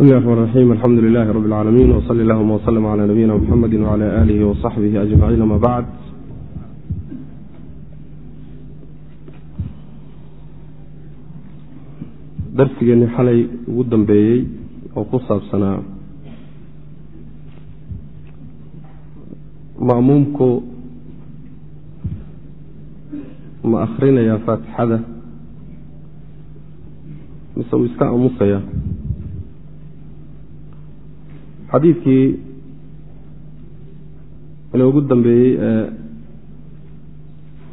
llahi raxmaan raxiim alxamdu lilahi rabbi اlcaalamiin wsali allahuma wslm cla nabiyina mxamedi wcla alihi wasaxbihi ajmaciin ama bacd darsigeeni xalay ugu dambeeyey oo ku saabsanaa ma'muumku ma akhrinayaa faatixada mise uu iska aamusaya xadiidkii inoogu dambeeyey ee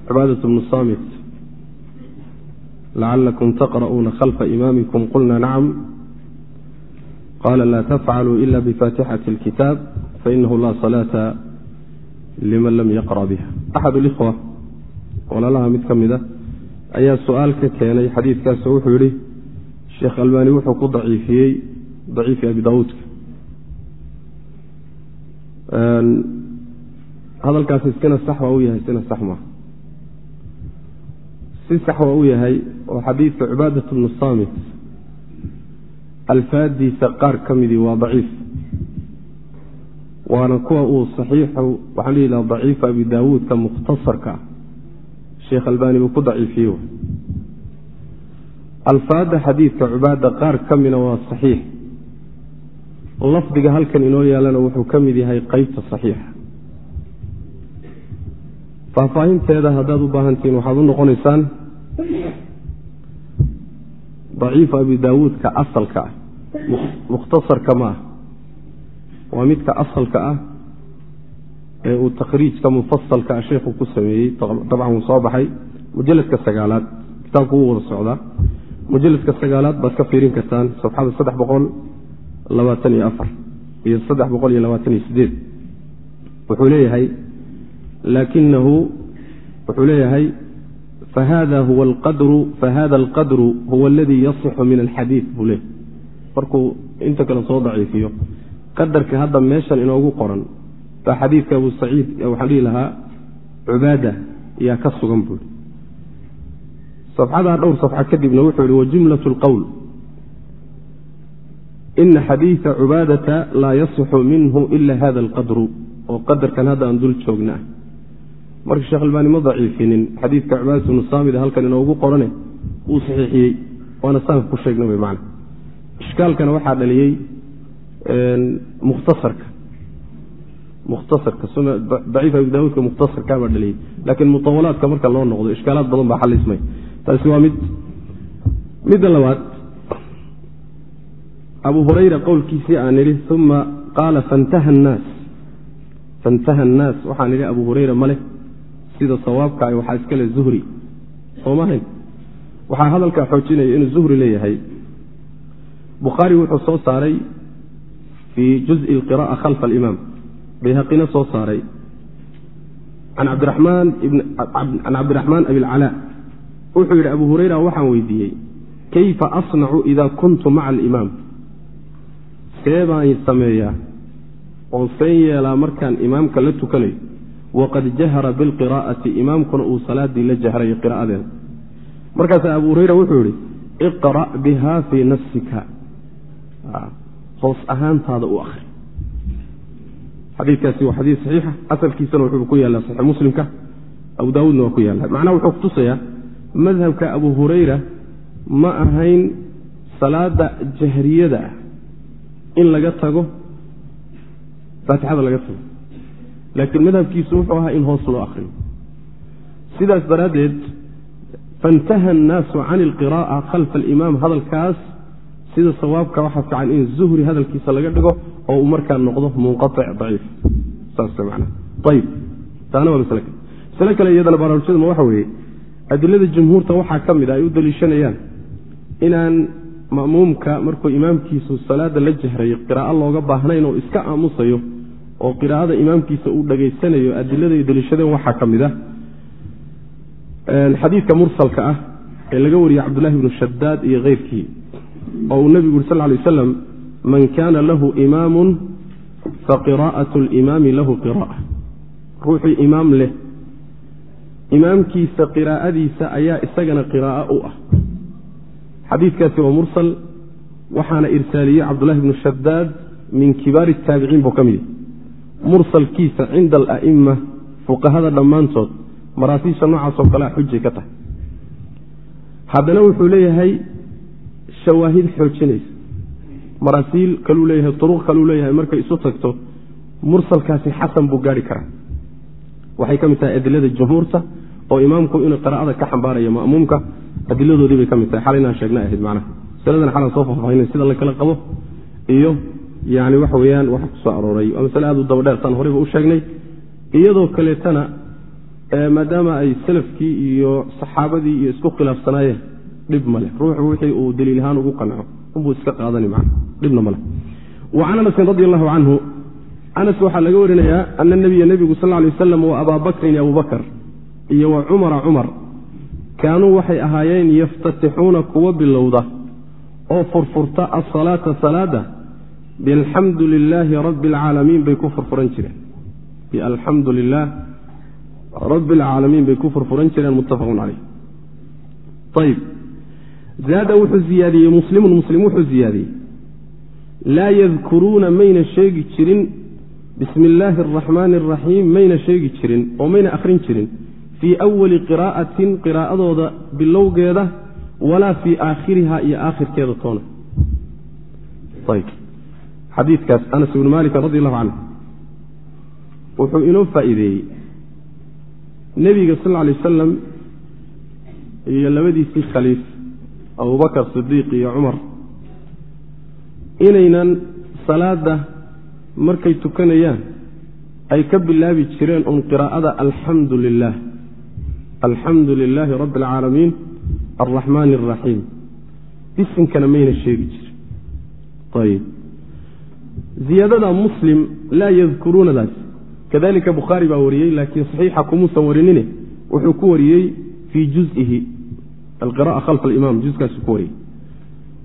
cibaadat bnu samit lacalakum taqra'uuna khalfa imaamikum qulna nacam qala laa tafcaluu ila bifatixati اlkitaab fainahu laa salaata liman lam yaqra biha. Axad اlikhwa walaalaha mid ka mida ayaa su'aal ka keenay xadiidkaasoo wuxuu yihi sheekh albani wuxuu ku daciifiyey daciifi abi daawuudka hadalkaasi sina sax waa u yahay sina sax maaha si sax waa u yahay oo xadiidka cibaadat bnu samit alfaadiisa qaar ka midii waa daciif. Waana kuwa uu saxiixu waxaan dhihi laha daciifa abi daawuudka mukhtasarka ah sheekh albani buu ku daciifiyey. Alfaada xadiidka cibaada qaar ka mida waa saxiix lafdiga halkan inoo yaalana wuxuu ka mid yahay qeybta saxiixa. Faahfaahinteeda haddaad u baahantihiin waxaad u noqonaysaan daciifu abi daawuudka asalka ah mukhtasarka ma ah. Waa midka asalka ah ee uu takhriijka mufasalka ah sheikhu ku sameeyey dabcan wuu soo baxay. Mujaladka sagaalaad kitaabku wuu wada socdaa. Mujaladka sagaalaad baad ka fiirin kartaan safxada saddex boqol labaatan iyo afar iyo saddex boqol iyo labaatan iyo sideed wuxuu leeyahay laakinahu wuxuu leeyahay fahada huwa alqadru fahada alqadru huwa aladii yasixu min alxadiid buu leeyahy markuu inta kale soo daciifiyo qadarka hadda meeshan inoogu qoran baa xadiidka abu saciid waxaan dhihi lahaa cubaada yaa ka sugan buui safxadaa dhowr safxa kadibna wuxuu yihi wajumlat lqowl ina xadiida cubaadata laa yasixu minhu ila hada alqadru oo qadarkan hadda aan dul joogna ah marka sheekh albaani ma daciifinin xadiidka cubaadat bnu saamida halkan inoogu qorane wuu saxiixiyey waana saanka ku sheegna wey man ishkaalkana waxaa dhaliyey mukhtasarka mukhtasarka daciif abi daawuudka mukhtasarkaabaa dhaliyey laakiin mutawalaadka marka loo noqdo ishkaalaad badan baa xalismay taasi waa mid midda labaad abu hurayra qowlkiisii aan idhi uma qaala fantaha annaas. Waxaan idhi abu hurayra maleh sida sawaabka waxaa iska le zuhri. Soomahayn waxaa hadalkaa xoojinaya inuu zuhri leeyahay. Bukhaari wuxuu soo saaray fii juzi alqira'a khalfa alimaam. Bayhaqina soo saaray. Can cabdiraxmaan abilcalaa wuxuu yidhi abu hurayra waxaan weydiiyey kayfa asnacu ida kuntu maca alimaam? See baan sameeyaa oo seen yeelaa markaan imaamka la tukanayo waqad jahara bilqiraa'ati imaamkuna uu salaadii la jahrayo qira'adeeda markaasaa abu hurayra wuxuu yihi iqra' biha fii nafsika. Hoos ahaantaada u akri xadiikaasi waa xadiis saxiixa asalkiisana wuxuu ku yaallaa saxiix muslimka abu daawuudna waa ku yaalla macnaha wuxuu kutusayaa madhabka abu hurayra ma ahayn salaada jahriyada ah in laga tago faatixada laga tago. Laakiin madhabkiisu wuxuu ahaa in hoos loo akriyo sidaas daraaddeed faintaha annaasu can ilqiraa'a khalfa alimaam hadalkaas sida sawaabka waxaa fiican in zuhri hadalkiisa laga dhigo oo uu markaa noqdo munqaic daciif. Saas manaa ayib taana waa masle masle kale iyadana baraarujaduma waxa weeye adilada jumhuurta waxaa ka mid a ay u daliishanayaan inaan ma'muumka markuu imaamkiisu salaada la jahrayo qiraa'o looga baahnayn oo iska aamusayo oo qiraa'ada imaamkiisa uu dhegaysanayo adiladay daliishadeen waxaa ka mid ah xadiidka mursalka ah ee laga wariyey cabdullahi bnu shadaad iyo keyrkii oo uu nebigu yuri sal lay waslam man kaana lahu imaamun faqiraa'atu alimaami lahu qira'a ruuxii imaam leh imaamkiisa qiraa'adiisa ayaa isagana qiraa'o u ah xadiidkaasi waa mursal waxaana irsaaliyey cabdulahi bnu shadaad min kibaari taabiciin buu ka mid yahy mursalkiisa cinda ala'ima fuqahada dhammaantood maraasiisha noocaasoo kalea xujay ka tahay. Haddana wuxuu leeyahay shawaahid xoojinaysa. Maraasiil kaluu leeyahay turuq kaluu leeyahay markay isu tagto mursalkaasi xasan buu gaari karaa. Waxay ka mid tahay adilada jumhuurta oo imaamku inuu qiraa'ada ka xambaarayo ma'muumka adiladoodii bay ka mid tahay. Xalinaan sheegna ahayd macnaha. Masaladan xalan soo faahfaahinay sida la qabo iyo yani waxa weeyaan waxa ku arooray. Waa masale aad u dabadheertaan horeyba u sheegnay. Iyadoo kaleetana maadaama ay salafkii iyo saxaabadii iyo isku khilaafsanaayeen dhib maleh ruuxu wixii uu daliil ahaan ugu qanco unbuu iska qaadani man dhibna maleh wa can anasin radi allahu canhu anas waxaa laga warinayaa ana nabiya nebigu sal lay wasalam wa abaa bakrin abubakr iyo wa cumara cumar kaanuu waxay ahaayeen yaftatixuuna kuwa bilowda oo furfurta asalaata salaada bialxamdu lilaahi rabbi alcaalamiin bay ku furfuran jireen. Bialxamdu lilah rabbi alcaalamiin bay ku furfuran jireen muttafaqun caleyh ayib zaada wuxuu ziyaadiyey muslimun muslim wuxuu ziyaadiyey. Laa yadkuruuna mayna sheegi jirin bismi illaahi araxmaani araxiim mayna sheegi jirin oo mayna akhrin jirin fii awali qiraa'atin qiraa'adooda bilowgeeda walaa fii aakhiriha iyo aakhirkeeda toona. Xadiikaas anas ibnu maalikin radi allahu canhu wuxuu inoo faa'iideeyey nebiga sal lla alay wasalam iyo labadiisii khaliif abubakar sidiiq iyo cumar inaynan salaada markay tukanayaan ay ka bilaabi jireen un qiraa'ada alxamdu lilah alxamdu lilaahi rabbi alcaalamiin alraxmaani alraxiim isinkana mayna sheegi jirin ayb ziyaadada muslim laa yadkuruunadaas kadalika bukhaari baa wariyey laakiin saxiixa kumuusan warinine wuxuu ku wariyey fii juzihi alqira'a khalfa alimaam juskaasu ku wariyey.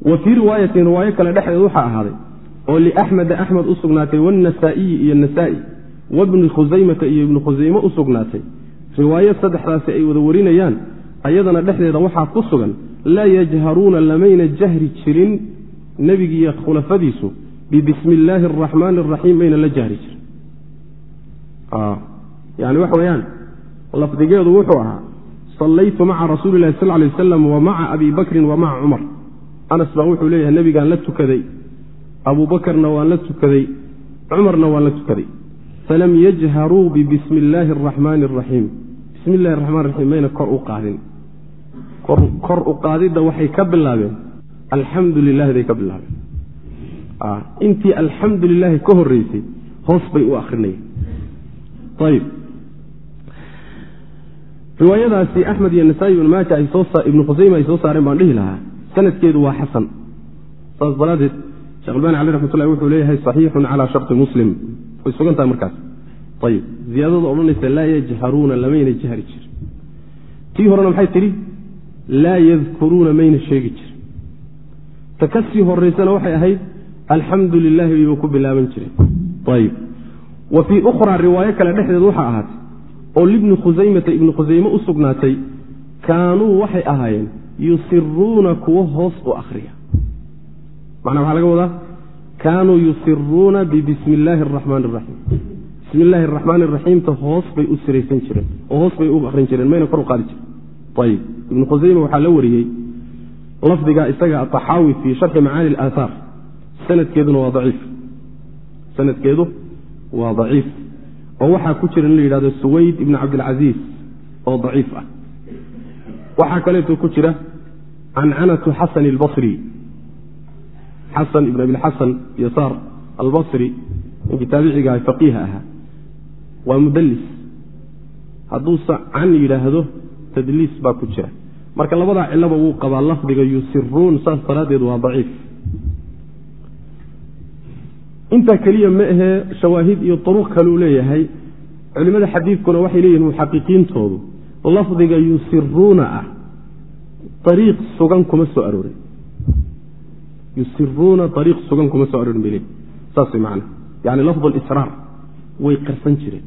Wa fii riwaayatin riwaayo kale dhexdeed waxaa ahaaday oo liaxmeda axmed u sugnaatay waannasaa'iyi iyo nasaa'i wabni khusaymata iyo ibni khusayme u riwaayo saddexdaasi ay wada warinayaan ayadana dhexdeeda waxaa ku sugan laa yajharuuna lamayna jahri jirin. Nebigiiyo khulafadiisu bibismi illaahi araxmaani araxiim mayna la jahri jirin. Yani waxa weeyaan lafdigeedu wuxuu ahaa sallaytu maca rasuuli illahi sal lay wasalam wa maca abi bakrin wa maca cumar. Anas baa wuxuu leeyahay nebigaan la tukaday abuubakarna waan la tukaday cumarna waan la tukaday falam yajharuu bibismi illaahi araxmaani araxiim bismi illahi raxmaan raxiim mayna kor u qaadin. Kor u qaadidda waxay ka bilaabeen. Alxamdu lilahi bay ka bilaabeen. Intii alxamdu lilaahi ka horeysay hoos bay u akrinayeen ayib riwaayadaasi axmed iyo nasaa-i ibn maaja ibnu khusayma ay soo saareen baan dhihi lahaa. Sanadkeedu waa xasan. Saas daraadeed shekh albani cali raxmatullahi wuxuu leeyahay saxiixun calaa sharti muslim way sugan tahay markaas. Ayib ziyaadada odhanaysa laa yajharuuna lamayna jahri jir. Tii horena maxay tidhi? Laa yadkuruuna mayna sheegi jir. Ta ka sii horeysana waxay ahayd alxamdu lilaahi bayba ku bilaaban jireen ayib wa fii ukhraa riwaayo kale dhexdeed waxaa ahaatay oo libni khusaymata ibni khusayme u sugnaatay kaanuu waxay ahaayeen yusiruuna kuwo hoos u akhriya. Macnaa waxaa laga wadaa kaanuu yusiruuna bibismi illaahi araxmaani araxiim bismi illaahi araxmaani araxiimta hoos bay u siraysan jireen oo hoos bay u akrin jireen mayna kor u qaadi jiren ayib ibnu khusayme waxaa la wariyey lafdiga isaga ataxaawi fii sharxi macaani alaahaar sanadkeeduna waa daciif. Sanadkeedu waa daciif. Oo waxaa ku jira in la yidhahdo suwayd ibni cabdilcasiis oo daciif ah. Waxaa kaleeto ku jira cancanatu xasan albasri xasan ibn abilxasan yasaar albasri ninkii taabiciga faqiiha ahaa waa mudallis. Hadduuse can yidhaahdo tadliis baa ku jira. Marka labadaa cilaba wuu qabaa lafdiga yusiruun saas daraaddeed waa daciif. Intaa keliya ma ahee shawaahid iyo turuq kaluu leeyahay. Culimmada xadiidkuna waxay leeyihiin muxaqiqiintoodu lafdiga yusiruuna ah ariiq sugan kuma soo aroorin yusiruuna ariiq sugan kuma soo aroorin bay leeyihiin saas way macana yani lafd alisraar way qarsan jireen.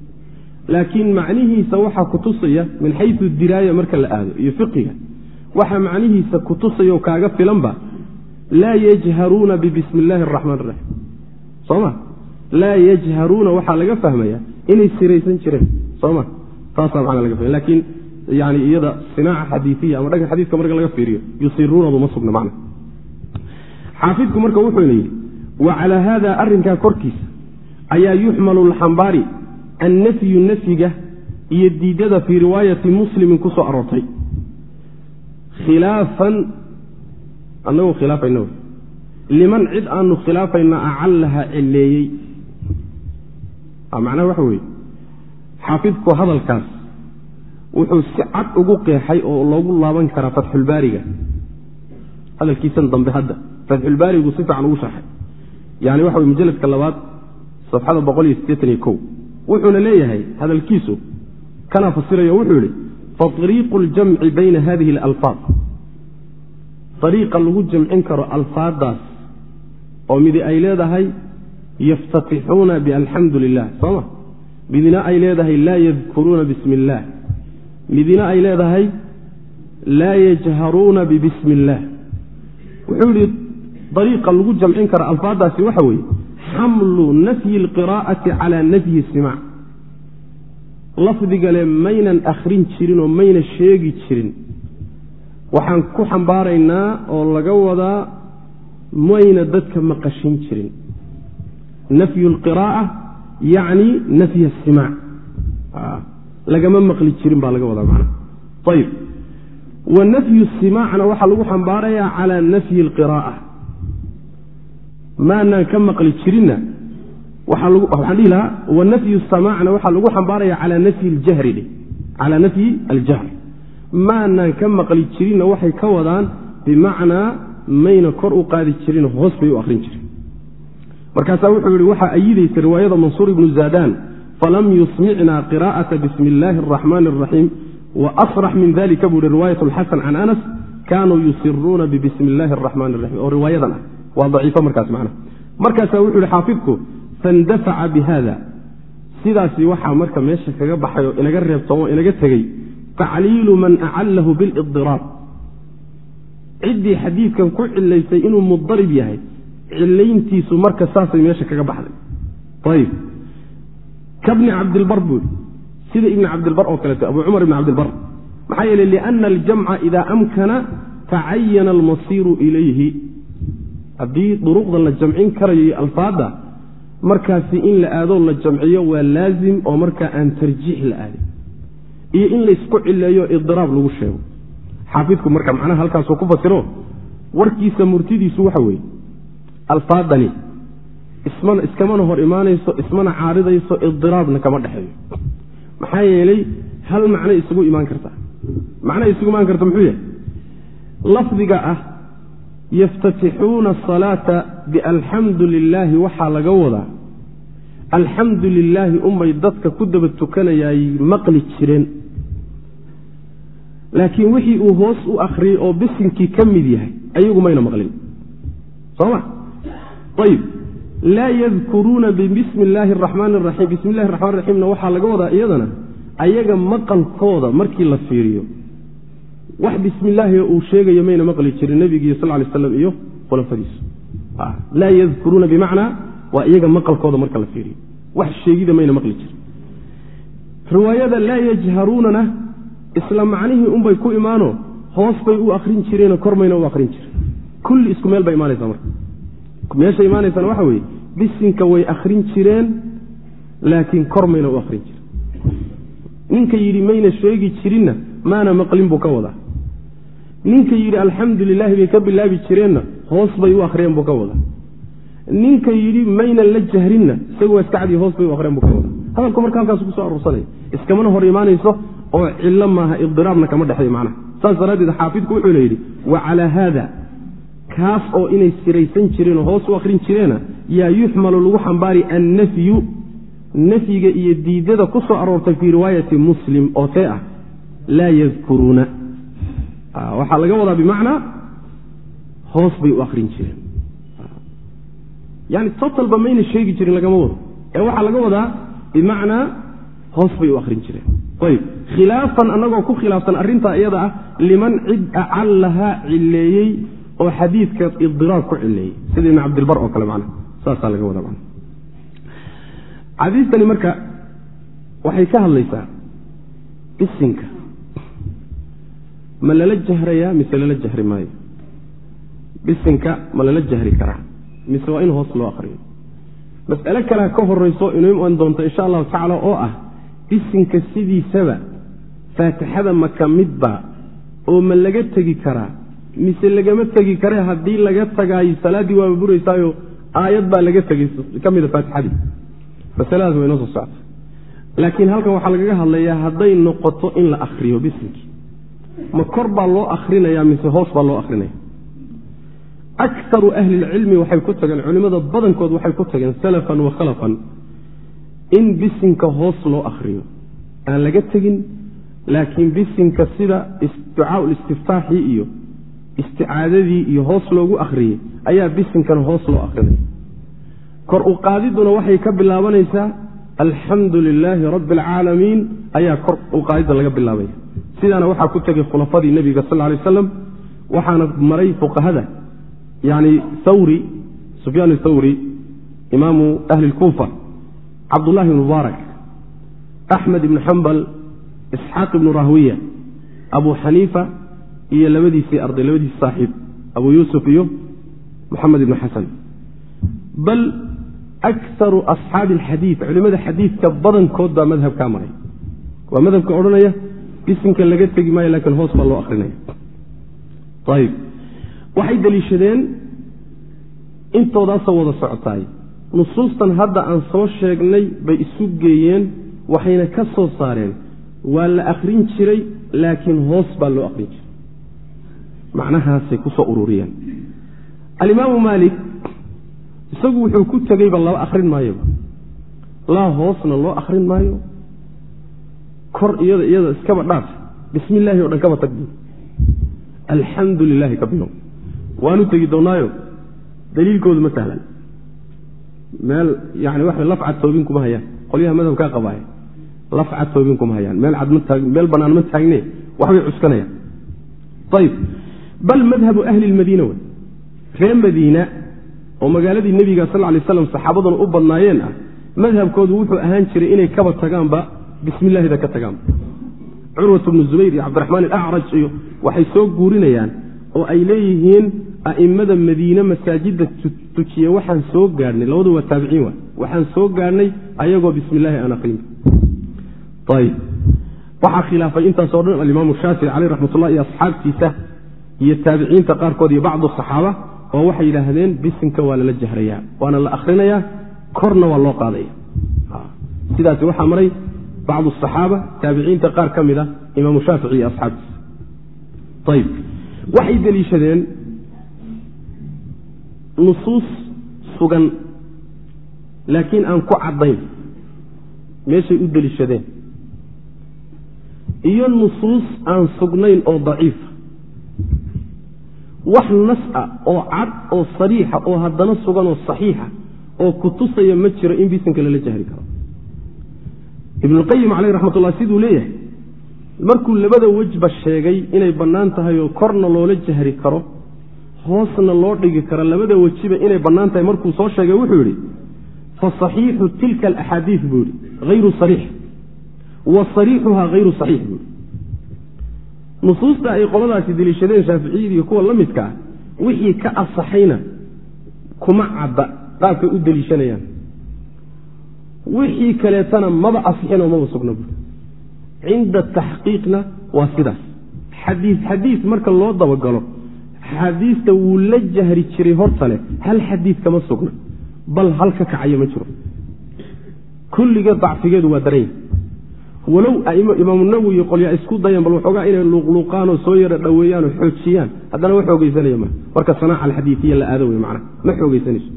Laakiin macnihiisa waxaa kutusaya min xayu diraaya marka la aado iyo fiqiga waxaa macnihiisa kutusaya oo kaaga filanba laa yajharuuna bibismi illaahi araxmaan iraxiim soo ma? Laa yajharuuna waxaa laga fahmaya inay siraysan jireen. Soo ma? Taasaa macana laga fahmaya. Lakiin yani iyada sinaaca xadiiiya ama dhanka xadiiska marka laga fiiriyo yusiruunadu ma sugna macna xaafidku marka wuxuuna yidhi wa calaa haada arrinkaa korkiisa ayaa yuxmalu lxambaari annafyu nafyiga iyo diidada fii riwaayati muslimin ku soo aroortay. Khilaafan annagoo khilaafayna liman cid aanu khilaafayna acallaha celeeyey. Macnaha waxa weeye xaafidku hadalkaas wuxuu si cad ugu qeexay oo loogu laaban karaa fatxulbaariga hadalkiisan dambe hadda fatxulbaarigu si fiican ugu sharxay. Yani waxa wey mujaladka labaad safxada boqol iyo siddeetan iyo kow. Wuxuuna leeyahay hadalkiisu kana fasirayo wuxuu yihi faariiqu ljamci bayna hadihi alalfaad. Ariiqa lagu jamcin karo alfaadaas oo midi ay leedahay yaftatixuuna bialxamdu lilah sooma midina ay leedahay laa yadkuruuna bismi illaah midina ay leedahay laa yajharuuna bibismi illaah wuxuu yihi dariiqa lagu jamcin kara alfaadaasi waxa weeye xamlu nafyi alqiraa'ati calaa nafyi simaac lafdigale maynan akhrin jirin oo mayna sheegi jirin. Waxaan ku xambaaraynaa oo laga wadaa mayna dadka maqashin jirin. Nafyu alqiraa'a yacni nafy asimaac lagama maqli jirin baa laga wadaa macna. Ayib wa nafyu simaacna waxaa lagu xambaarayaa calaa nafyi alqiraa'a maanaan ka maqli jirinna. Waxaan dhihi lahaa wa nafyu samaacna waxaa lagu xambaaraya calaa nafyi ljahri dheh calaa nafyi aljahr. Maanaan ka maqli jirinna waxay ka wadaan bimacnaa mayna kor u qaadi jirin hoos bay u akhrin jirin. Markaasaa wuxuu yihi waxaa ayidaysa riwaayada mansuur ibnu zaadaan falam yusmicna qiraa'ata bismi illaahi araxmaani araxiim wa asrax min dalika buu yihi riwaayat lxasan can anas kaanuu yusiruuna bibismi illaahi araxmaani araxiim oo riwaayadan ah waa daciifo markaas macna. Markaasaa wuxuu yihi xaafidku faindafaca bi hada sidaasi waxaa marka meesha kaga baxay oo inaga reebtoomo inaga tegey tacliilu man acallahu bilidiraab ciddii xadiidkan ku cilaysay inuu mudarib yahay cilayntiisu marka saasay meesha kaga baxday. Ayib. Kabni cabdilbar buu sida ibni cabdilbar oo kaleeto abu cumar ibni cabdilbar. Maxaa yeeley liana aljamca idaa amkana tacayana almasiiru ilayhi haddii duruqda la jamcin karayo iyo alfaadda markaasi in la aadoo la jamciyo waa laazim oo markaa aan tarjiix la aadin. Iyo in laysku cileeyo idiraab lagu sheego. Xaafidku marka macnaha halkaasuu ku fasiro warkiisa murtidiisu waxa weeye alfaadani ismana iskamana hor imaanayso ismana caaridayso idiraabna kama dhexeeyo. Maxaa yeelay hal macnay isugu imaan kartaa macnay isugu imaan karta muxuu yahay? Lafdiga ah yaftatixuuna asalaata bialxamdu lilaahi waxaa laga wadaa alxamdu lilaahi unbay dadka ku daba tukanayaay maqli jireen laakiin wixii uu hoos u akhriyey oo bisinkii ka mid yahay ayagu mayna maqlin soo ma ayib laa yadkuruuna bibismi illaahi araxmaani raxiim bismi illahi raxmaan raxiimna waxaa laga wadaa iyadana ayaga maqalkooda markii la fiiriyo wax bismi illaahi uu sheegayo mayna maqli jirin nebigiiyo sal lay slam iyo khulafadiisu laa yadkuruuna bimacnaa waa iyaga maqalkooda marka la fiiriyo. Wax sheegida mayna maqli jirin. Riwaayada laa yajharuunana isla macnihii unbay ku imaano hoos bay u akrin jireenoo kor mayna u akrin jiren kulli isku meel bay imaanaysaa marka. Meesha imaanaysaan waxa weeye bisinka way akrin jireen laakiin kor mayna u akrin jiren ninka yidhi mayna sheegi jirinna maana maqlin buu ka wadaa ninka yidhi alxamdu lilaahi bay ka bilaabi jireenna. Hoos bay u akhriyeen buu ka wadaa. Ninka yidhi maynan la jahrinna. Isagu waa iska cadiy hoos bay u akhriyeen buu ka wadaa. Hadalku marka halkaas ku soo aruursanaya iskamana hor imaanayso oo cillo maaha idiraabna kama dhexeeyo macnaha. Saas daraaddeed xaafidku wuxuuna yidhi wa calaa haada kaas oo inay siraysan jireen oo hoos u akhrin jireena yaa yuxmalu lagu xambaari annafyu. Nafyiga iyo diidada ku soo aroortay fii riwaayati muslim oo tee ah laa yadkuruuna waxaa laga wadaa bimacnaa hoos bay u akrin jireen. Yani totalba mayna sheegi jirin lagama wado. Ee waxaa laga wadaa bimacnaa hoos bay u akrin jireen. Ayb khilaafan annagoo ku khilaafsan arrintaa iyada ah liman cid acallahaa cileeyey oo xadiidka idiraar ku cileeyey sida ibn cabdilbar oo kale macna. Saasaa laga wada macna. Xadiistani marka waxay ka hadlaysaa isinka ma lala jahrayaa mise lala jahri maayo? Bisinka ma lala jahri karaa mise waa in hoos loo akriyo mas'ale kalea ka horayso inuu iman doonto insha allahu tacaala oo ah bisinka sidiisaba faatixada ma ka midba oo ma laga tegi karaa? Mise lagama tegi kare haddii laga tagaayo salaaddii waaba buraysaayo aayad baa laga tegay ka mida faatixadii? Masaladaas way noo soo socota. Laakiin halkan waxaa lagaga hadlayaa hadday noqoto in la akriyo bisinkii ma kor baa loo akrinaya mise hoos baa loo akrinaya akaru ahlilcilmi waxay ku tageen culimmada badankood waxay ku tageen salafan wa khalafan in bisinka hoos loo akriyo aan laga tegin laakiin bisinka sida ducaa listiftaaxii iyo isticaadadii iyo hoos loogu akhriyey ayaa bisinkan hoos loo akrinaya kor u qaadiduna waxay ka bilaabanaysaa alxamdu lilaahi rabbi alcaalamiin ayaa kor u qaadidda laga bilaabaya sidaana waxaa ku tegay khulafadii nebiga sal ly aslam waxaana maray fuqahada yani thawri sufyaan thawri imaamu ahli lkuufa cabdullahi bn mubaarak axmed ibnu xambal isxaaq ibnu rahwiya abu xaniifa iyo labadiisii arday labadiisi saaxiib abu yuusuf iyo moxamed ibnu xasan. Bal akaru asxaabi alxadiid culimada xadiidka badankood baa madhabkaa maray waa madhabka odhanaya bisinka laga tegi maayo laakiin hoos baa loo akrinaya ayib waxay deliishadeen intoodaasoo wada socotaay nusuustan hadda aan soo sheegnay bay isu geeyeen waxayna ka soo saareen waa la akrin jiray laakiin hoos baa loo akrin jiray macnahaasay ku soo ururiyeen alimaamu maalik isagu wuxuu ku tegeyba laba akrin maayoba. Laa hoosna loo akrin maayo. Kor iyada iyada iskaba dhaaf. Bismi illaahi o dhan kaba tag bu alxamdu lilaahi ka bilow. Waanu tegi doonaayo. Daliilkoodu ma sahlan. Meel yani waxa lafcad toobin kuma hayaan. Qolyaha madhabkaa qabaaya lafcad toobin kuma hayaan. Meel cad ma meel bannaan ma taagne waxbay cuskanayaan. Ayib bal madhabu ahli lmadiina wey. Reer madiina oo magaaladii nebiga sal lay slam saxaabaduna u badnaayeen ah madhabkoodu wuxuu ahaan jiray inay kaba tagaanba bismi illahida ka tagaanba curwat bnu zubayr iyo cabdiraxmaan alacraj iyo waxay soo guurinayaan oo ay leeyihiin a'immada madiine masaajidda tujiye waxaan soo gaadhnay labadu waa taabiciin waay waxaan soo gaadhnay ayagoo bismi illaahi aan aqrinba ayib waxaa khilaafay intaasoo dhan alimaamu shaafici caleyh raxmatullah iyo asxaabtiisa iyo taabiciinta qaarkood iyo bacdu saxaaba oo waxay yidhaahdeen bisinka waa lala jahrayaa waana la akhrinayaa korna waa loo qaadaya. Sidaasi waxaa maray bacdu asaxaaba taabiciinta qaar ka mid a imaamu shaafici iyo asxaabtiisa. Ayib waxay deliishadeen nusuus sugan laakiin aan ku caddayn. Meeshay u deliishadeen. Iyo nusuus aan sugnayn oo daciifa wax nas ah oo cad oo sariixa oo haddana sugan oo saxiixa oo ku tusaya ma jiro in bisinka lala jahri karo. Ibnuqayim caleyh raxmatullah siduu leeyahay markuu labada wejba sheegay inay bannaan tahay oo korna loola jahri karo hoosna loo dhigi karo labada wejiba inay bannaan tahay markuu soo sheegay wuxuu yidhi fa saxiixu tilka alaxaadiid buu yidhi hayru sariix wa sariixuhaa hayru saxiix buu yidhi nusuusta ay qoladaasi deliishadeen shaaficiyada iyo kuwa la midka ah wixii ka asaxayna kuma cadda qaabkay u deliishanayaan. Wixii kaleetana maba asixinoo maba sugna buuri cinda taxqiiqna waa sidaas. Xadiis xadiis marka loo dabagalo xadiista wuu la jahri jiray hortale hal xadiid kama sugna bal hal ka kacayo ma jiro. Kulliga dacfigeedu waa daranya walow imaamu nawowi iyo qolyaa isku dayan bal waxoogaa inay luuqluuqaanoo soo yara dhoweeyaanoo xoojiyaan. Haddana ma xoogeysanaya ma. Marka sanaaca la aado wey macna. Ma xoogeysanayso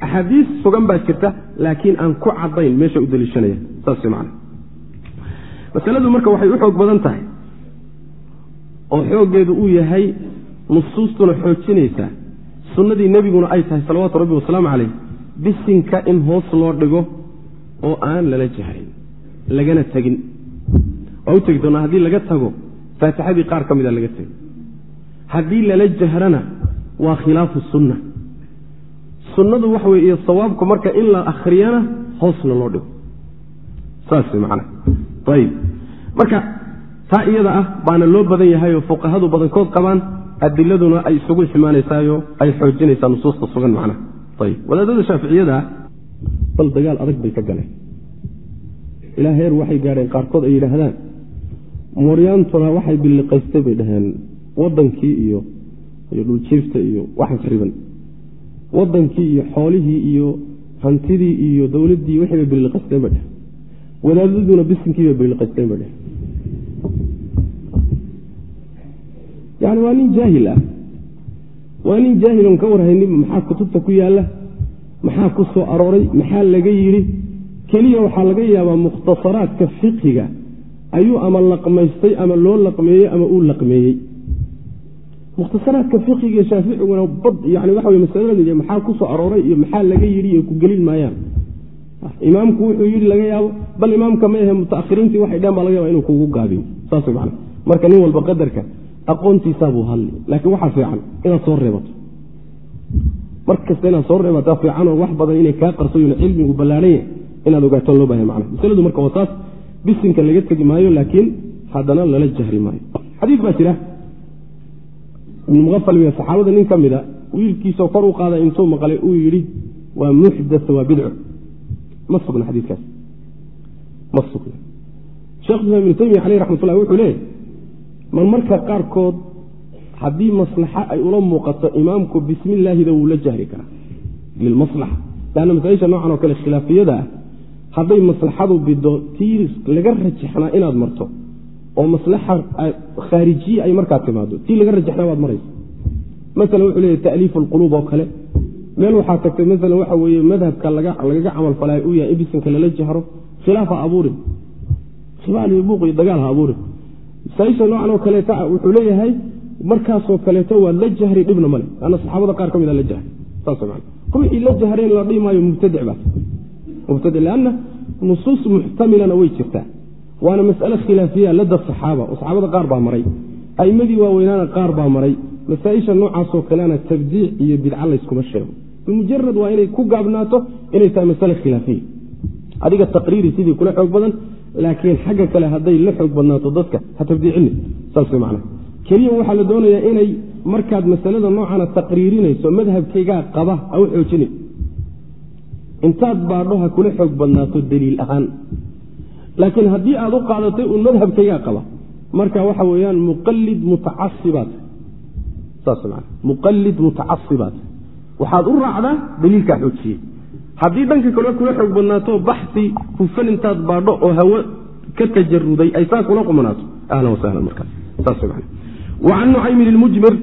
axaadiis sugan baa jirta laakiin aan ku caddayn meesha u deliishanaya. Saas man masaladu marka waxay u xoog badan tahay. Oo xooggeedu uu yahay nusuustuna xoojinaysaa sunnadii nebiguna ay tahay salawaatu rabbi wasalaamu calayh bisinka in hoos loo dhigo oo aan lala jahrin lagana tegin waa u tegi doonaa haddii laga tago faatixadii qaar ka mida laga tego haddii lala jahrana waa khilaafu sunna. Sunnadu waxa wey iyo sawaabku marka in la akhriyana hoosna loo dhigo. Saas macana ayib marka taa iyada ah baana loo badan yahay oo fuqahadu badankood qabaan adiladuna ay isugu ximaanaysaayo ay xoojinaysaa nusuusta sugan macnaha. Ayib wadaadada shaaficiyada bal dagaal adag bay ka galeen ilaa heer waxay gaadheen qaarkood ay yidhaahdaan. Mooryaantuna waxay billiqaystay bay dhaheen. Wadankii iyo dhuljiifta iyo waxa khariban wadankii iyo xoolihii iyo hantidii iyo dowladdii waxaybay billiqaysteen bay dheheen wadaadaduna bisinkiibay billiqaysteen bay dheheen yani waa nin jaahil ah. Waa nin jaahilon ka warhayninba maxaa kutubta ku yaalla? Maxaa ku soo arooray? Maxaa laga yidhi keliya waxaa laga yaabaa mukhtasaraadka fiqhiga ayuu ama laqmaystay ama loo laqmeeyey ama uu laqmeeyey. Mukhtasaraadka fiqhiga shaaficiguna bad yani waxa wey masalada maxaa ku arooray iyo maxaa laga yidhi iyo ku gelin maayaan. Imaamku wuxuu yidhi laga yaabo bal imaamka ma ahe mutaahiriintii waxay dheen baa laga yaba inuu kugu gaabiyo saas man marka nin walba qadarka aqoontiisaabuu hadli. Laakiin waxaa fiican inaad soo reebato. Mar kasta inaad soo reebataa fiicanoo wax badan inay kaa qarsoyn cilmigu ballaadhanya inaad ogaato loo bahay mana masaladu marka waa taas bisinka laga tegi maayo laakiin haddana lala jahri maayo. Xadiid baa jira. Ibnu muqafal iyo saxaabada nin ka mida wiilkiisoo kor u qaada intuu maqlay uu yidhi waa muxdat waa bidco ma sugna xadiikaas ma sugna. Shekh islam ibnu taymiya caleyh raxmatullah wuxuu leeyahy mar marka qaarkood haddii maslaxa ay ula muuqato imaamku bismi wuu la jahri karaa. Lilmaslaxa lanna masaaisha noocan oo kale khilaafiyada ah hadday maslaxadu bido tii laga rajaxnaa inaad marto oo maslaxa khaarijiye ay markaa timaado tii laga rajaxnaa waad maraysa. Maala wuxuu leeyahy ta'liif alquluub oo kale. Meel waxaa tagtay maalan waxa weeye madhabka lagaga camalfalay uu yahay in bisinka lala jahro khilaaf ha abuurin. Khibaal iyo buuq iyo dagaal ha abuurin. Masaaisha noocan oo kaleeta wuxuu leeyahay markaasoo kaleeto waa la jahri dhibna male ana saxaabada qaar ka mida la jahray saas ruuxii la jahreen la dhihi maayo baas mubtadic lanna nusuus muxtamilana way jirtaa waana mas'ale khilaafiya lada saxaaba oo saxaabada qaar baa maray. A'imadii waaweynaana qaar baa maray. Masaaisha noocaasoo kalena tabdiic iyo bidca layskuma sheego. Bimujarad waa inay ku gaabnaato inay tahay masale khilaafiya. Adiga taqriiri sidii kula xoog badan laakiin xagga kale hadday la xoog badnaato dadka ha tabdiicini saas man keliya waxaa la doonayaa inay markaad masalada noocana taqriirinayso madhabkaygaa qaba ha u xoojini intaad baadho ha kula xoog badnaato daliil ahaan. Laakiin haddii aad u qaadatay uun madhabkaygaa qaba marka waxa weyaan muqalid man muqalid mutacasibaat waxaad u raacdaa daliilkaa xoojiyey. Haddii dhanka kale kula xoog badnaato baxi hufan intaad baadho oo hawo ka tajaruday ay saa kula qumanaato. Ahlan wasahlan markaas saas man an nucaymin ilmujmir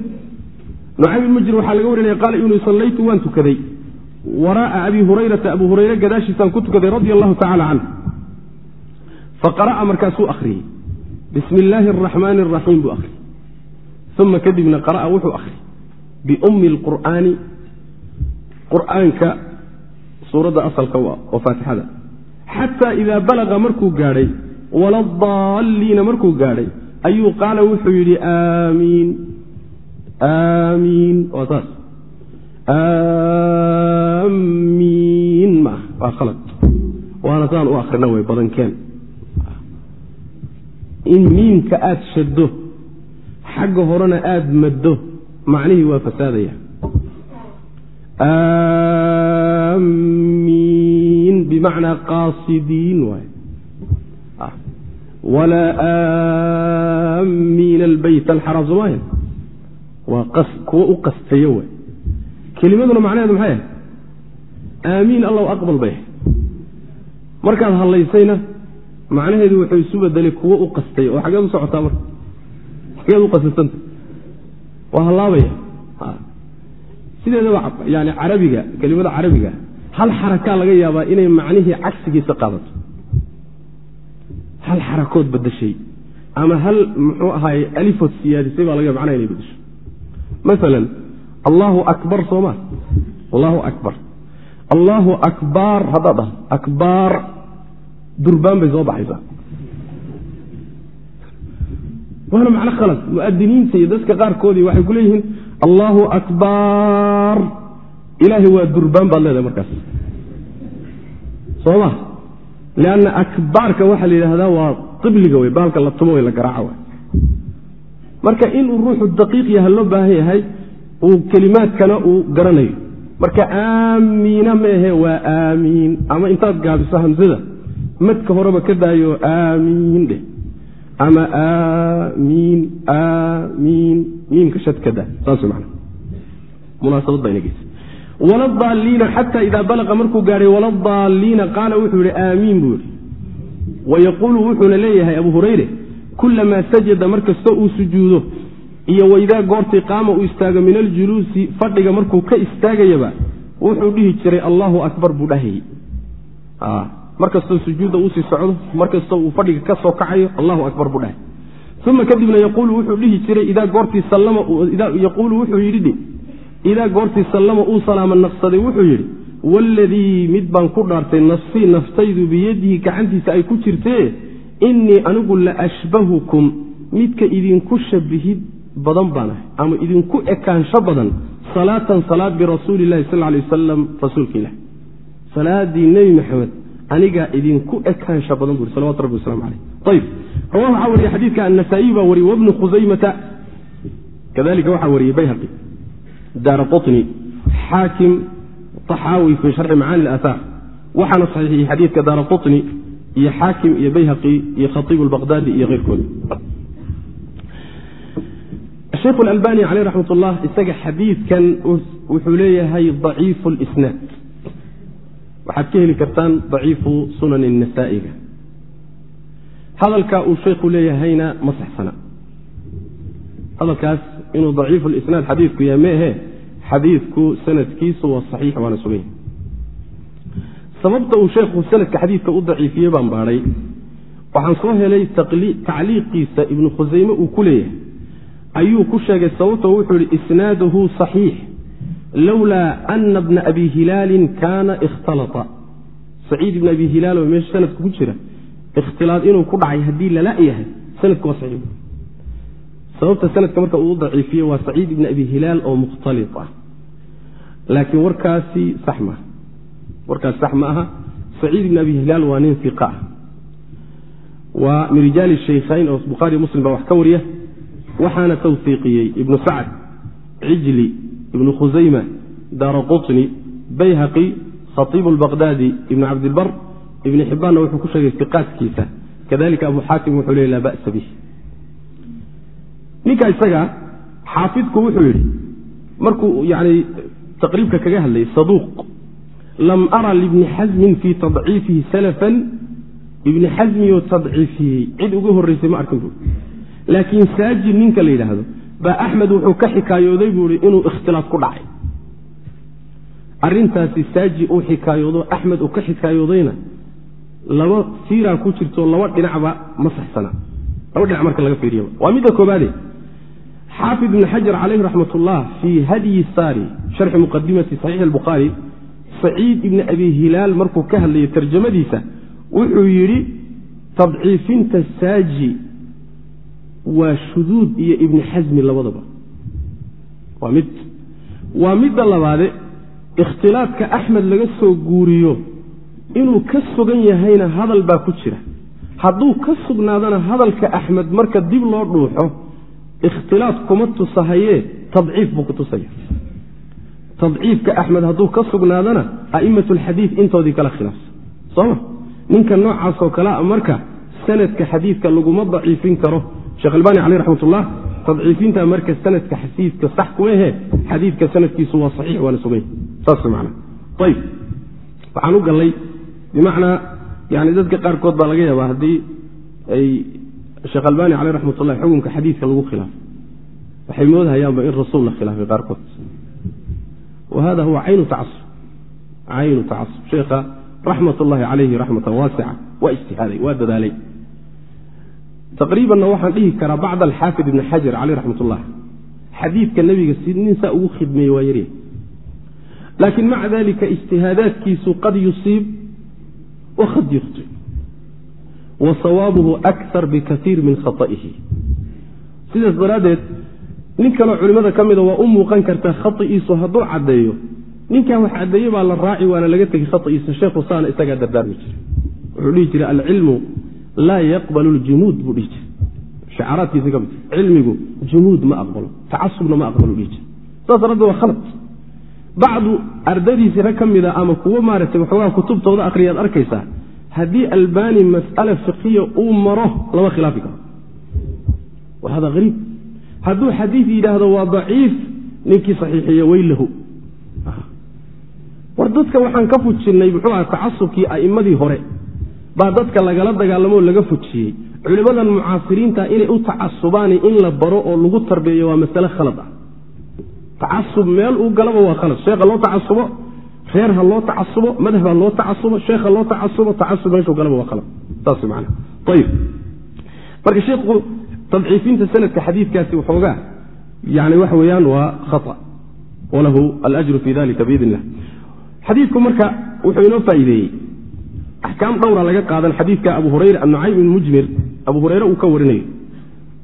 nucaym ilmujmir waxaa laga warinaya qaala inuu sallaytu waan tukaday wara'a abi hurayrata abu hurayre gadaashiisaan ku tukaday radia allahu tacala canh faqara'a markaasuu akhriyey bismi illaahi araxmaani araxiim buu akhriyey uma kadibna qara'a wuxuu akhriyey biummi alqur'aani qur'aanka suuradda asalka oo faatixada xataa idaa balaqa markuu gaadhay waladaalliina markuu gaadhay ayuu qaala wuxuu yidhi aamiin aamiin waa saas aamiin maa waa khalad. Waana saan u akrina wey badankeen. In miimka aada shaddo xagga horena aada maddo macnihii waa fasaadaya. Aamiin bimacnaa qaasidiin waay walaa aamiina albayt alxaraam soomaya waa kuwa u qastayo waay kelimaduna macnaheedu maxay ahay aamiin allahu aqbal bay ahay markaad hadlaysayna macnaheedu wuxuu isu bedelay kuwo u qastay oo xageed u socotaa marka. Xageed u qasasanta. Waa hallaabaya. Sideedaba yani carabiga kelimada carabiga hal xarakaa laga yaabaa inay macnihii cagsigiisa qaadato. Hal xarakood badashay ama hal muxuu ahaay alifood siyaadisay baa laga macnaha inay badasho maalan allahu akbar sooma. Allahu akbar. Allahu akbar haddaad dhaho akbaar durbaan bay soo baxaysaa waana macno khalad. Muadiniinta iyo dadka qaarkoodii waxay ku leeyihiin allahu akbar. Ilaahay waa durbaan baad leedahay markaas. Soo ma lianna akbaarka waxaa la yidhaahdaa waa qibliga wey baalka la tumo wey la garaaca way. Marka inuu ruuxu daqiiq yaha loo baahan yahay uu kelimaadkana uu garanayo. Marka aamiina maehe waa aamiin. Ama intaad gaabiso hamsada madka horeba ka daayo aamiin dheh. Ama aamiin aamiin miimka shad ka daa. Saas man munaasabad baa inageysa waladaaliina xata idaa balaqa markuu gaadhay waladaaliina qaala wuxuu yihi aamiin buu yihi wayaquulu wuxuuna leeyahay abu hurayre kulamaa sajada markasta uu sujuudo iyo waidaa goortii qaama uu istaago min aljuluusi fadhiga markuu ka istaagayaba wuxuu dhihi jiray allahu akbar buu dhahayey markastoo sujuudda uusii socdo markastoo uu fadhiga ka soo kacayo allahu akbar buu dhahay. Uma kadibna yaquulu wuxuu dhihi jiray idaa goortii yaquulu wuxuu yidhi idaa goortii sallama uu salaama naqsaday wuxuu yidhi waladii mid baan ku dhaartay nafsii naftaydu biyadihi gacantiisa ay ku jirtee innii anigu la ashbahukum midka idinku shabihid badan baan ahay ama idinku ekaansho badan salaatan salaad birasuuli illahi sal alay wasalam rasuulka ilah salaadii nebi maxamed anigaa idinku ekaansho badan buri salawatu rabbi waslamu aleyh ayb rawahu waxaa wariye xadiidka annasaa-iy baa wariyey wabnu khusaymata kadalika waxaa wariyey bayhaqi daara qutni xaakim taxaawi fii sharci macaani alaathaar waxaana saxiixiyey xadiidka daara qutni iyo xaakim iyo bayhaqi iyo khatiibu lbaqdaadi iyo keyrkooda sheikh اlalbani caleyh raxmat ullah isaga xadiidkan wuxuu leeyahay ضaciifu اlisnaad waxaad ka heli kartaan daciifu sunan الnasaa-iga hadalka uu sheikhu leeyahayna ma saxsana hadalkaas inuu daciifu lisnaad xadiidku yahay meehe xadiidku sanadkiisu waa saxiix waana sugan yahay sababta uu sheekhu sanadka xadiidka u daciifiyey baan baadhay waxaan soo helay tacliiqiisa ibnu khusayme uu ku leeyahay ayuu ku sheegay sababto wuxuu yihi isnaaduhu صaxiix lowlaa ana bna abi hilaalin kaana ikhtalaa saciid ibn abi hilaal oo meesha sanadka ku jira ikhtilaad inuu ku dhacay haddii lala yahay sanadku waa saxiix. Sababta sanadka marka uu daciifiyey waa saciid ibn abi hilaal oo mukhtali ah. Laakiin warkaasi sax maaha warkaasi sax ma aha. Saciid ibn abi hilaal waa nin iqa ah. Waa min rijaali shaykhayn oo bukhaari muslim baa wax ka wariya waxaana tawsiiqiyey ibnu sacd cijli ibnu khusayma daara qutni bayhaqi khaiib lbaqdaadi ibnu cabdilbar ibni xibbaanna wuxuu ku sheegay iqaadkiisa kadalika abu xaakim wuxuu leey laa ba'sa bih ninka isaga xaafidku wuxuu yidhi markuu yani taqriibka kaga hadlayay saduuq lam ara libni xasmin fii tadciifihi salafan ibni xasmiyoo tadciifiyey. Cid uga horreysay ma arkin buui laakiin saajid ninka la yidhaahdo baa axmed wuxuu ka xikaayooday buu ihi inuu ikhtilaaf ku dhacay. Arintaasi saaji uu xikaayoodo axmed uu ka xikaayoodayna laba siiraa ku jirto laba dhinacba ma saxsana. Laba dhinac marka laga fiiriyaba waa midda koobaade. Xaafid ibn xajar calayhi raxmat ullah fii hadyi saari sharxi muqadimati saxiix albukhaari saciid ibni abi hilaal markuu ka hadlayay tarjamadiisa wuxuu yidhi tadciifinta saaji waa shuduud iyo ibni xasmi labadaba. Waa mid. Waa midda labaade ikhtilaafka axmed laga soo guuriyo inuu ka sugan yahayna hadal baa ku jira. Hadduu ka sugnaadana hadalka axmed marka dib loo dhuuxo ikhtilaaf kuma tusahayee tadciif buu ku tusaya. Tadciifka axmed hadduu ka sugnaadana a'imat alxadiid intoodii kala khilaafsan. Sooma ninka noocaasoo kalea marka sanadka xadiidka laguma daciifin karo sheekh albani caleyh raxmat ullah tadciifinta marka sanadka xadiidka sax kumehe xadiidka sanadkiisu waa saxiix waana sugay saas man ayb waxaan u gallay bimacnaa yani dadka qaarkood baa laga yaabaa haddii ay sheekh albani caleyh raxmat ullahi xukunka xadiidka lagu khilaafo waxay moodahayaanba in rasuul la khilaafay qaarkood. Wa huwa caynu tacasub. Caynu tacasub. Sheekha raxmat ullahi calayhi raxmatan waasica waa ijtihaaday waa dadaalay taqriibanna waxaan dhihi karaa bacd alxaafid ibni xajar caleyh raxmat ullah xadiidka nebiga si nin saa ugu khidmeeye waa yarya laakiin maca dalika ijtihaadaadkiisu qad yusiib wa qad wa sawaabuhu akar bikaiir min khata'ihi. Sidaas daraaddeed nin kaloo culimmada ka mida waa u muuqan kartaa khaiiisu hadduu caddeeyo. Ninkaa wax caddeeye baa la raaci waana laga tegi khaiisa sheekhu saana isagaa dardaarmi jira wuxuu dhihi jiray alcilmu laa yaqbalu ljumuud buu dhihi jiray. Shacaaraadkiisa ka mid cilmigu jumuud ma aqbalo tacasubna ma aqbalo dhihi jira saas daraadeed waa khalad. Bacdu ardadiisi rag ka mida ama kuwo maaragtay waxoogaa kutubtooda akhriyaad arkaysaa haddii albani mas'ale fiqiya uu maro lama khilaafi karo. Wa hada ariib hadduu xadiid yidhaahdo waa daciif ninkii saxiixiye weylahu war dadka waxaan ka fujinnay muxuu aha tacasubkii a'immadii hore baa dadka lagala dagaalamoo laga fujiyey. Culimmadan mucaasiriinta inay u tacasubaani in la baro oo lagu tarbeeyo waa masale khalad ah. Tacasub meel uu galaba waa khalad. Sheekha loo tacasubo reer ha loo tacasubo madhab ha loo tacasubo sheekha loo tacasubo tacasub meeshuu galaba waa khalad. Saas man ayib marka sheikhu tadciifinta sanadka xadiidkaasi waxoogaa yani waxa weeyaan waa khata walahu alajru fi dalika biidn illah xadiidku marka wuxuu inoo faa'iideeyey axkaam dhowra laga qaadan xadiidka abu hurayra annucaym ibn mujmir. Abu hureyre uu ka warinayo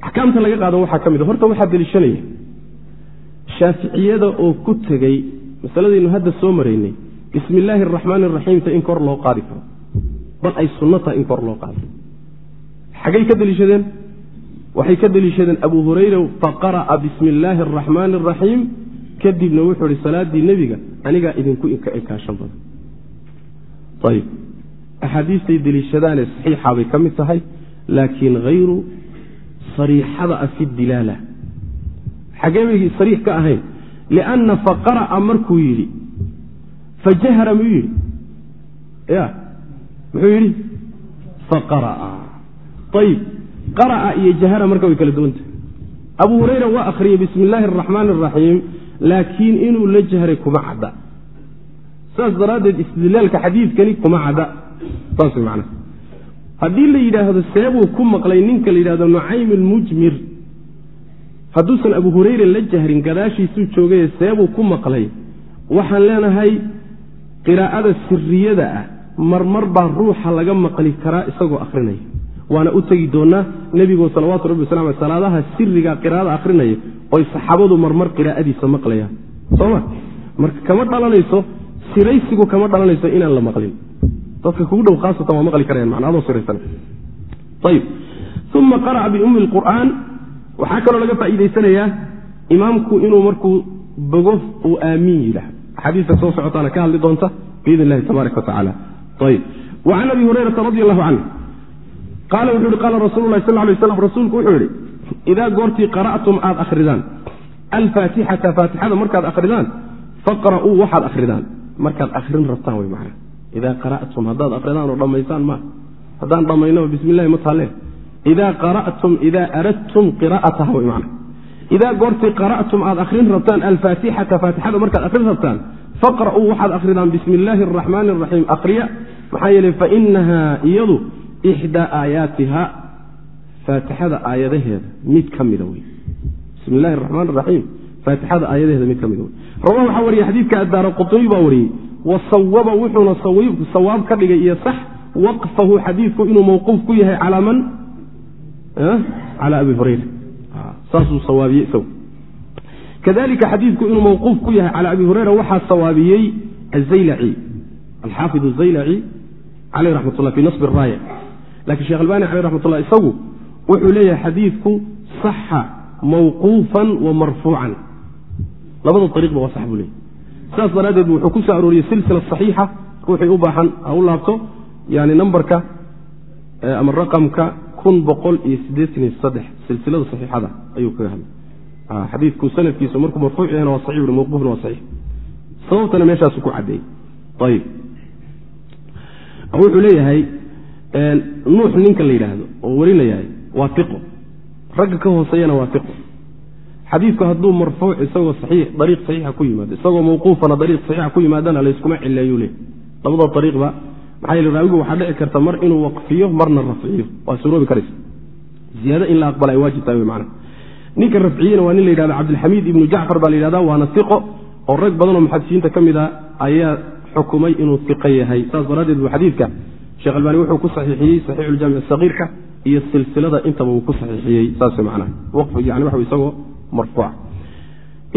axkaamta laga qaado waxaa ka mid horta waxaa deliishanaya shaaficiyada oo ku tegey masaladaynu hadda soo maraynay bismi illaahi araxmaani araxiimta in kor loo qaadi karo. Bal ay sunno tahay in kor loo qaado xaggay ka deliishadeen waxay ka deliishadeen abu hurayra faqara'a bismi illaahi araxmaani araxiim kadibna wuxuu ihi salaaddii nebiga anigaa idinku inka ekaashan badan axaadiistay deliishadaane saxiixa bay ka mid tahay laakiin hayru sariixada a fi dilaala. Xagee baygii sariix ka ahayn lianna faqara'a markuu yidhi fajahara miyuu yidhi? Ya muxuu yidhi faqara'a ayib qara'a iyo jahara marka way kala duwantahay abu hurayra waa akhriyey bismi illaahi araxmaani araxiim laakiin inuu la jahray kuma cadda. Saas daraaddeed istidlaalka xadiidkani kuma cadda haddii la yidhaahdo seebuu ku maqlay ninka la yidhahdo nucaym ilmujmir hadduusan abu hureyre la jahrin gadaashiisuu joogaye seebuu ku maqlay waxaan leenahay qiraa'ada siriyada ah marmar baa ruuxa laga maqli karaa isagoo akhrinaya. Waana u tegi doonaa nebigu salawaatu rabbi wasalam salaadaha siriga qiraa'ada akhrinaya oy saxaabadu marmar qiraa'adiisa maqlayaan. Soma marka kama dhalanayso siraysigu kama dhalanayso inaan la maqlin dadka kugu dhow haasatan waa maqli karayan mana adoo siraysan. Ayib uma qara'a biummi lqur'aan waxaa kaloo laga faa'iidaysanayaa imaamku inuu markuu bogo uu aamiin yidhaah. Axaadiista soo socotaana ka hadli doonta biidn illahi tabaaraka watacaala ayib wa can abi hurayrata radi allahu canhu qaala wuxuu yihi qaala rasulu lahi sal lay slam rasuulku wuxuu yidhi idaa goortii qara'tum aad akhridaan alfaatixata faatixada markaad akhridaan faqra'uu waxaad akhridaan. Markaad akhrin rabtaan wey macana idaa qara'tum haddaad akhridaan oo dhammaysaan ma haddaan dhammaynaba bismi illahi ma taalle idaa qara'tum idaa aradtum qiraa'ataha wey macana idaa goortii qara'tum aad akhrin rabtaan alfaatixata faatixada markaad akhrin rabtaan faqra'uu waxaad akhridaan bismi araxmaani araxiim akhriya maxaa yeeley fainaha iyadu ixdaa aayaatiha faatixada aayadaheeda mid ka mida wey bismi illahi araxiim faatixada aayadaheeda mid ka mida wey rawa waxaa wariyey xadiidka addaara qutubi baa wariyey wa sawaba wuxuuna sawaab ka dhigay iyo sax waqfahu xadiidku inuu mawquuf ku yahay calaa man? Cala abi hurayra. Saasuu sawaabiyey isagu. Kadalika xadiidku inuu mawquuf ku yahay cala abi hurayra waxaa sawaabiyey azaylaci alxaafid azaylaci caleyh raxmat ullah fi nasb raaya laakiin shekh albani caleyh raxmat ullah isagu wuxuu leeyahay xadiidku saxa mawquufan wa marfuucan labada ariiqba waa sax buu leeyay sidaas daraaddeed wuxuu ku soo arooriyey silsila saxiixa ruuxii u baahan ha u laabto yani nambarka ama raqamka kun boqol iyo siddeetan iyo saddex silsilada saxiixada ayuu kaga hadlay. Xadiidku sanadkiisu markuu marfuuc yahayna waa saxix mawquufna waa saxiix. Sababtana meeshaasu ku caddeeyey ayib. Wuxuu leeyahay nuux ninka la yidhaahdo oo warinayahay waa iqo ragga ka hooseeyana waa iqo xadiidku hadduu marfuuc isagoo saxiix dariiq saxiixa ku yimaado. Isagoo mawquufana dariiq saxiixa ku yimaadana layskuma cileeyu le labada dariiqba maxaa yeele raawigu waxaa dhici karta mar inuu waqfiyo marna rafciyo. Waa suroobi karaysa ziyaado in la aqbala ay waajib tahay macana. Ninka rafciyena waa nin la yidhahdo cabdilxamiid ibnu jacfar baa la yidhahda waana iqo oo rag badanoo muxadisiinta ka mid a ayaa xukumay inuu iqo yahay. Saas daraaddeed buu xadiidka sheekh albani wuxuu ku saxiixiyey saxiixu ljaamic iyo silsilada intaba uu ku saxiixiyey. Saas macnaha waqfi yani waxa isagoo marfuuca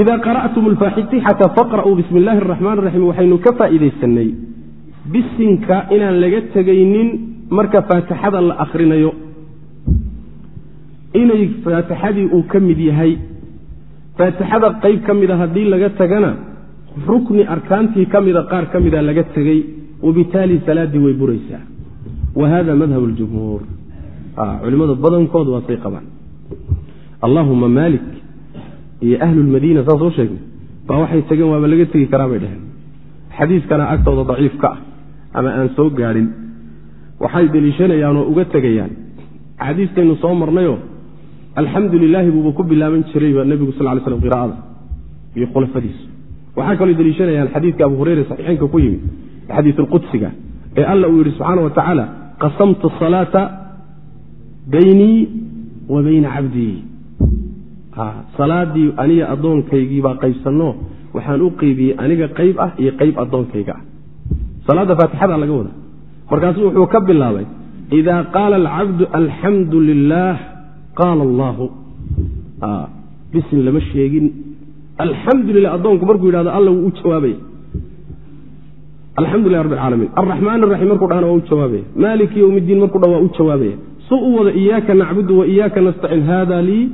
ida qara'tum alfaatixata faqra'uu bismi illaahi araxmaan raxiim waxaynu ka faa'iidaysanay bisinka inaan laga tegaynin marka faatixada la akrinayo inay faatixadii uu ka mid yahay faatixada qayb ka mida haddii laga tagana rukni arkaantii ka mida qaar ka mida laga tegey wabitaali salaaddii way buraysaa. Wa hada madhab ljumhuur culimada badankood waa say qabaan. Allahuma maalik iyo ahlulmadiina saan soo sheegnay. Baa waxay tageen waaba laga tegi karaa bay dheheen xadiiskana agtooda daciif ka ah ama aan soo gaadhin. Waxay deliishanayaan oo uga tegayaan. Xadiiskaynu soo marnayo alxamdu lilaahi buuba ku bilaaban jirayba nebigu sal ly slam qiraa'ada iyo khulafadiisu waxaa kaloo deliishanayaan xadiidka abu hureyre saxiixeynka ku yimid xadiis alqudsiga ee alla uu yidhi subxaana wa tacaala qasamtu salaata baynii wa bayna cabdii salaadii aniga addoonkaygiibaa qaybsanno waxaan u qeybiyey aniga qayb ah iyo qayb addoonkayga ah salaadda faatixada laga wada markaasu wuxuu ka bilaabay idaa qaala alcabdu alxamdu lilaah qaala allaahu. Bisin lama sheegin. Alxamdu lilah addoonku markuu yidhahdo alla wuu u jawaabaya alxamdu lilah rabbi alcaalamiin alraxmaan araxiim markuu dhahana waa u jawaabaya maaliki yowm markuu dhan waa u jawaabaya su u wada iyaaka nacbudu wa iyaaka nastaciin. Hada lii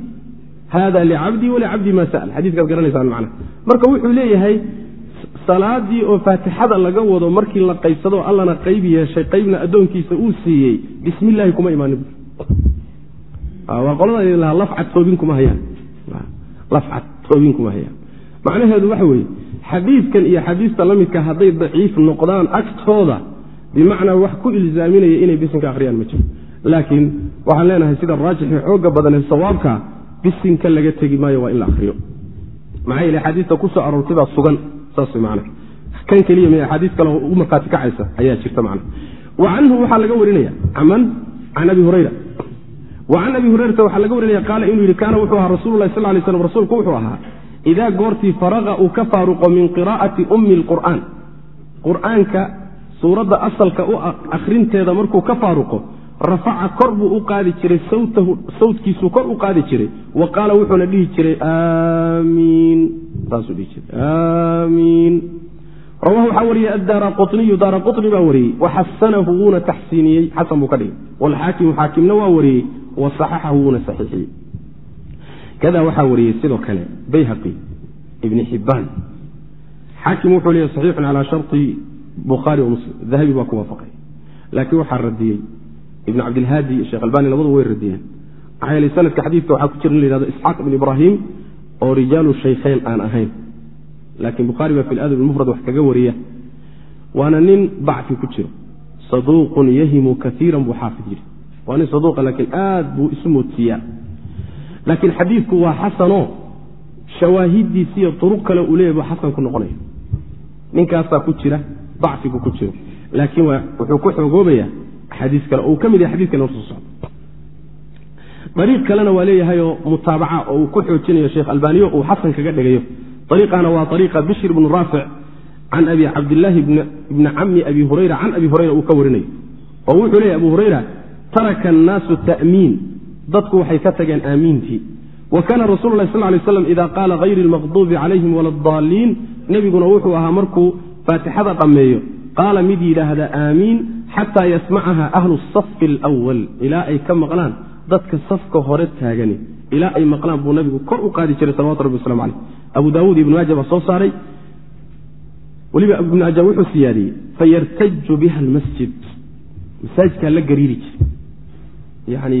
hada licabdii walicabdii ma sa'al xadiiskaad garanaysaan macna marka wuxuu leeyahay salaadii oo faatixada laga wado markii la qaybsado allana qayb yeeshay qaybna addoonkiisa uu siiyey bismi illaahi kuma imaanin waa qolada lahaa lafcad toobin kuma hayaan lafcad toobin kuma hayaan macnaheedu waxa weeye xadiidkan iyo xadiista la midka hadday daciif noqdaan agtooda bimacnaa wax ku ilzaaminaya inay bisinka akhriyaan ma jiro laakiin waxaan leenahay sida raajixi xooga badan ee sawaabka bisinka laga tegi maayo waa in la akriyo. Maxaa yeele axaadiista ku soo aroortay baa sugan saas man kan keliya m axaadiis kale ugu markhaati kacaysa ayaa jirta man wa canhu waxaa laga warinaya man can abi hurayra. Wa can abi hurayrata waxaa laga warinaya qaala inuu yidhi kaana wuxuu ahaa rasulu lahi sal lay slam rasuulku wuxuu ahaa idaa goortii faraqa uu ka faaruqo min qiraa'ati ummi lqur'aan qur'aanka suuradda asalka u akhrinteeda markuu ka faaruqo rafaca kor buu u qaadi jiray sawtkiisuu kor u qaadi jiray. Wa qaala wuxuuna dhihi jiray aamiin rawahu waxaa wariyey addaara quniyu daara quni baa wariyey waxasanahu wuuna taxsiiniyey. Xasan buu ka dhigay. Waalxaakimu xaakimna waa wariyey wa saxaxahu wuuna saxiixiyey. Kadaa waxaa wariyey sidoo kale bayhaqi ibni xibbaan xaakim wuxuu leeyahy saxiixun calaa sharti bukhaari wa muslim dahabi baa ku waafaqay. Laakiin waxaa radiyey ibn cabdilhaadi iyo sheekh albani labadu way radiyeen. Maxaa yeelay sanadka xadiidka waxaa ku jira in la yhahdo isxaaq ibn ibraahim oo rijaalu shaykhayn aan ahayn. Laakiin bukhaari baa fi ladab ilmufrad wax kaga wariya. Waana nin dacfi ku jiro. Saduuqun yahimu kaiiran buu xaafid yidhi waa nin saduuqa laakiin aad buu isu moodsiiyaa. Laakiin xadiidku waa xasanoo shawaahidiisiiyo duruq kale uu leeyahy buu xasan ku noqonaya ninkaasaa ku jira dacfigu ku jiro. Laakiin wuxuu ku xoogoobaya axaadiis kale. Uu ka mid yahay xadiskan soo socdo dariiq kalena waa leeyahayoo mutaabaca oo uu ku xoojinayo sheekh albaaniyo uu xasan kaga dhigayo. Ariiqana waa ariiqa bishr bnu raafic can abi cabdillaahi bni cami abi hurayra can abi hurayra uu ka warinayo oo wuxuu leeyahy abu hurayra taraka annaasu ta'miin. Dadku waxay ka tageen aamiintii. Wa kaana rasulu sal lay slam ida qaala hayri lmaqduubi calayhim wala addaaliin nebiguna wuxuu ahaa markuu faatixada dhammeeyo qaala mid yidhaahda aamiin xataa yasmacaha ahlu safi alwal ilaa ay ka maqlaan dadka safka hore taagani. Ilaa ay maqlaan buu nabigu kor u qaadi jiray salawatu rabbi waslamu caleyh abu daawuud ibnu maaja baa soo saaray. Weliba ibnu maaja wuxuu siyaadiyey fayartaju biha almasjid. Masaajidkaa la gariiri jiray. Yani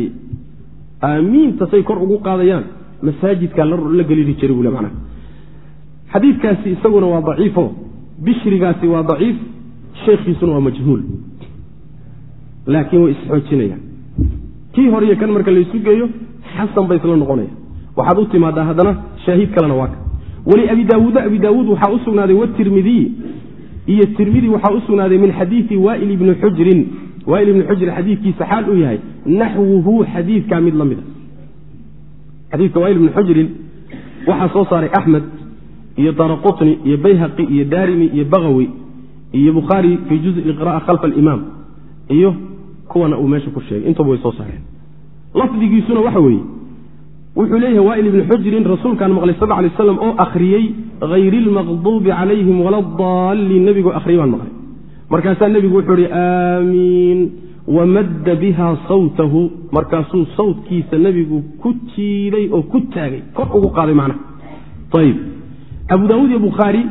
aamiinta say kor ugu qaadayaan masaajidkaa la gariiri jiray buu le macnaha. Xadiidkaasi isaguna waa daciifo bishrigaasi waa daciif sheekhiisuna waa majhuul. Laakiin way isxoojinayaan. Kii hore iyo kan marka laysu geeyo xasan bay isla noqonaya waxaad u timaadaa haddana shaahiid kalena waa ka. Weli abi daawuuda abi daawuud waxaa u sugnaaday watirmidiy iyo tirmidi waxaa u sugnaaday min xadiidi waail ibni xujrin. Waail ibni xujrin xadiidkiisa xaal uu yahay naxwuhu xadiidkaa mid la mida xadiidka waail ibni xujrin waxaa soo saaray axmed iyo daraqutni iyo bayhaqi iyo daarimi iyo bagawi iyo bukhaari fii juzi qira'a khalfa alimaam iyo kuwana uu meesha ku sheegay. Intuba way soo saareen. Lafdigiisuna waxa weeye wuxuu leeyahay waail ibni xujrin rasuulkaan maqlay sal lay slam oo akhriyey hayri lmaqduubi calayhim wala daalliin nebigoo akhriyay baan maqlay. Markaasaa nebigu wuxuu ihi aamiin wamadda biha sawtahu. Markaasuu sawtkiisa nebigu ku jiiday oo ku taagay. Kor ugu qaaday macnaha. Ayib abu daawuud iyo bukhaari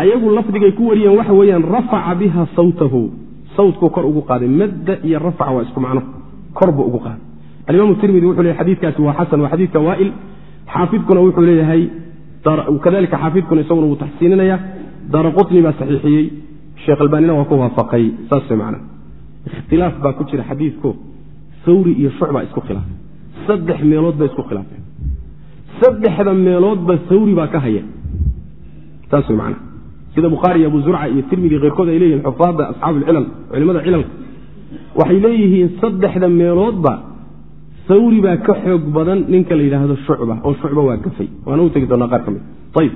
ayagu lafdigay ku wariyeen waxa weeyaan rafaca biha sawtahu. Sawtkuu kor ugu qaaday. Madda iyo rafaca waa isku macno. Kor buu ugu qaaday. Alimaam tirmidi wuxuu leeyahy xadiidkaasi waa xasan waa xadiidka waail xaafidkuna wuxuu leeyahay kadalika xaafidkuna isaguna wuu taxsiininaya daara baa saxiixiyey. Sheekh albaanina waa ku waafaqay. Saas man ikhtilaaf baa ku jira xadiidko hawri iyo shucbaa isku khilaafay saddex meelood bay isku khilaafeen. Saddexda meeloodba hawri baa ka haya saas man sida bukhaari abu zurca iyo tirmidi keyrkood ay leeyihiin xufaadda asxaabu lcilal culimada cilalka. Waxay leeyihiin saddexda meeloodba hawri baa ka xoog badan ninka la yidhaahdo shucba oo shucba waa gafay waana u tegi doonaa qaar ka mid. Ayib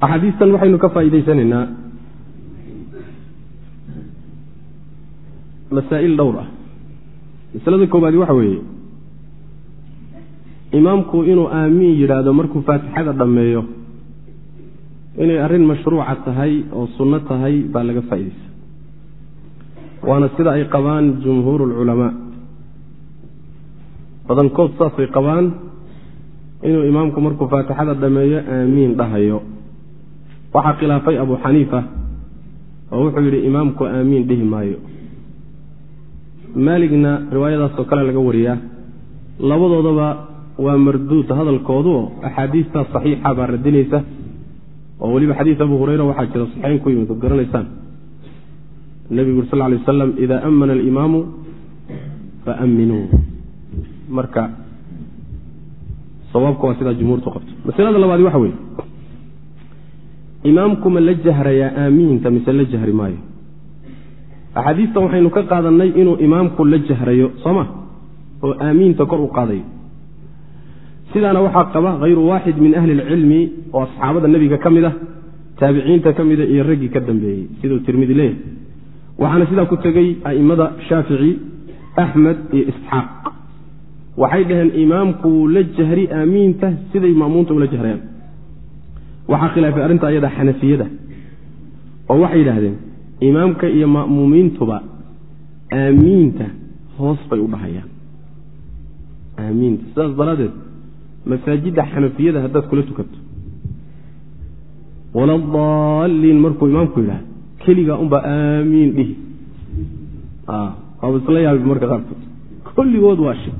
axaadiistan waxaynu ka faa'iidaysanaynaa masaa'il dhowr ah. Masalada koobaadi waxa weeye imaamku inuu aamiin yidhaahdo markuu faatixada dhammeeyo inay arrin mashruuca tahay oo sunno tahay baa laga faa'iidaysa waana sida ay qabaan jumhuur alculamaa badankood saasay qabaan inuu imaamku markuu faatixada dhammeeyo aamiin dhahayo. Waxaa khilaafay abu xaniifa oo wuxuu yidhi imaamku aamiin dhihi maayo. Maaligna riwaayadaasoo kale laga wariyaa. Labadoodaba waa marduud hadalkoodu oo axaadiistaa saxiixa baa radinaysa oo weliba xadiis abu hureyra waxaa jira saxeyn ku yimid ood garanaysaan. Nebigu uri sal lay waslam ida amana alimaamu faaminuu marka sawaabka waa sidaa jumhuurtu qabto. Masalada labaadi waxa weeye imaamku ma la jahrayaa aamiinta mise la jahri maayo? Axaadiistan waxaynu ka qaadannay inuu imaamku la jahrayo soo ma? Oo aamiinta kor u qaadayo sidaana waxaa qaba hayru waaxid min ahli ilcilmi oo asxaabada nebiga ka mid ah taabiciinta ka mida iyo raggii ka dambeeyey siduu tirmidi leeyahay. Waxaana sidaa ku tegey a'immada shaafici axmed iyo isxaaq. Waxay dhaheen imaamku la jahri aamiinta siday ma'muunta ula jahrayaan. Waxaa khilaafay arrinta ayada xanafiyada oo waxay yidhaahdeen imaamka iyo ma'muumiintuba aamiinta hoos bay u dhahayaan. Aamiinta. Sidaas daraaddeed masaajidda xanafiyada haddaad kula tukato. Waladaalliin markuu imaamku yidhahdo keligaa unbaa aamiin dhihi. Waaba isla yaabi marka qaarkood kulligood waa shi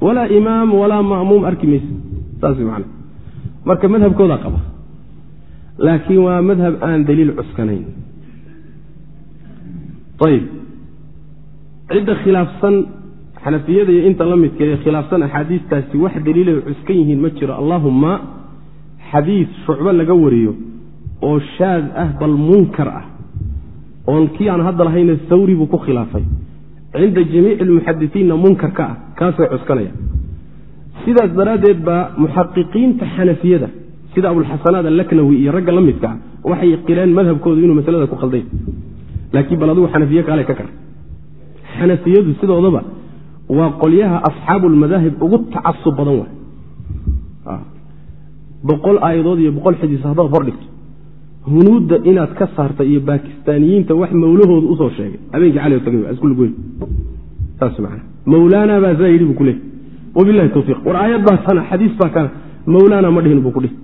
walaa imaam walaa ma'muum arki maysa. Saas man marka madhabkoodaa qaba. Laakiin waa madhab aan daliil cuskanayn. Ayib cidda khilaafsan xanafiyada iyo inta la midka ee khilaafsan axaadiistaasi wax daliilay cuskan yihiin ma jiro. Allaahumma xadiid shucbo laga wariyo oo shaad ah bal munkar ah. Oon kii aan hadda lahayna sawri buu ku khilaafay. Cinda jamiici almuxadisiinna munkarka ah kaasay cuskanaya. Sidaas daraaddeed baa muxaqiqiinta xanafiyada sida abulxasanaad allaknawi iyo ragga la midka ah waxay qireen madhabkoodu inuu masalada ku khalday laakiin bal adigu xanafiye kaale ka kar. Xanafiyadu sidoodaba waa qolyaha asxaabulmadaahib ugu tacasub badan waay. Boqol aayadood iyo boqol xadiis haddaad hor dhigto. Hunuudda inaad ka saarta iyo baakistaaniyiinta wax mawlahooda u soo sheegay. Habeenkii cali tagay isku lugweyn saas man mawlaana baa saa yidhi buu ku leey wabilahi tawfiiq. War aayad baa sana xadiis baa kana. Mawlaana ma dhihin buu ku dhihi.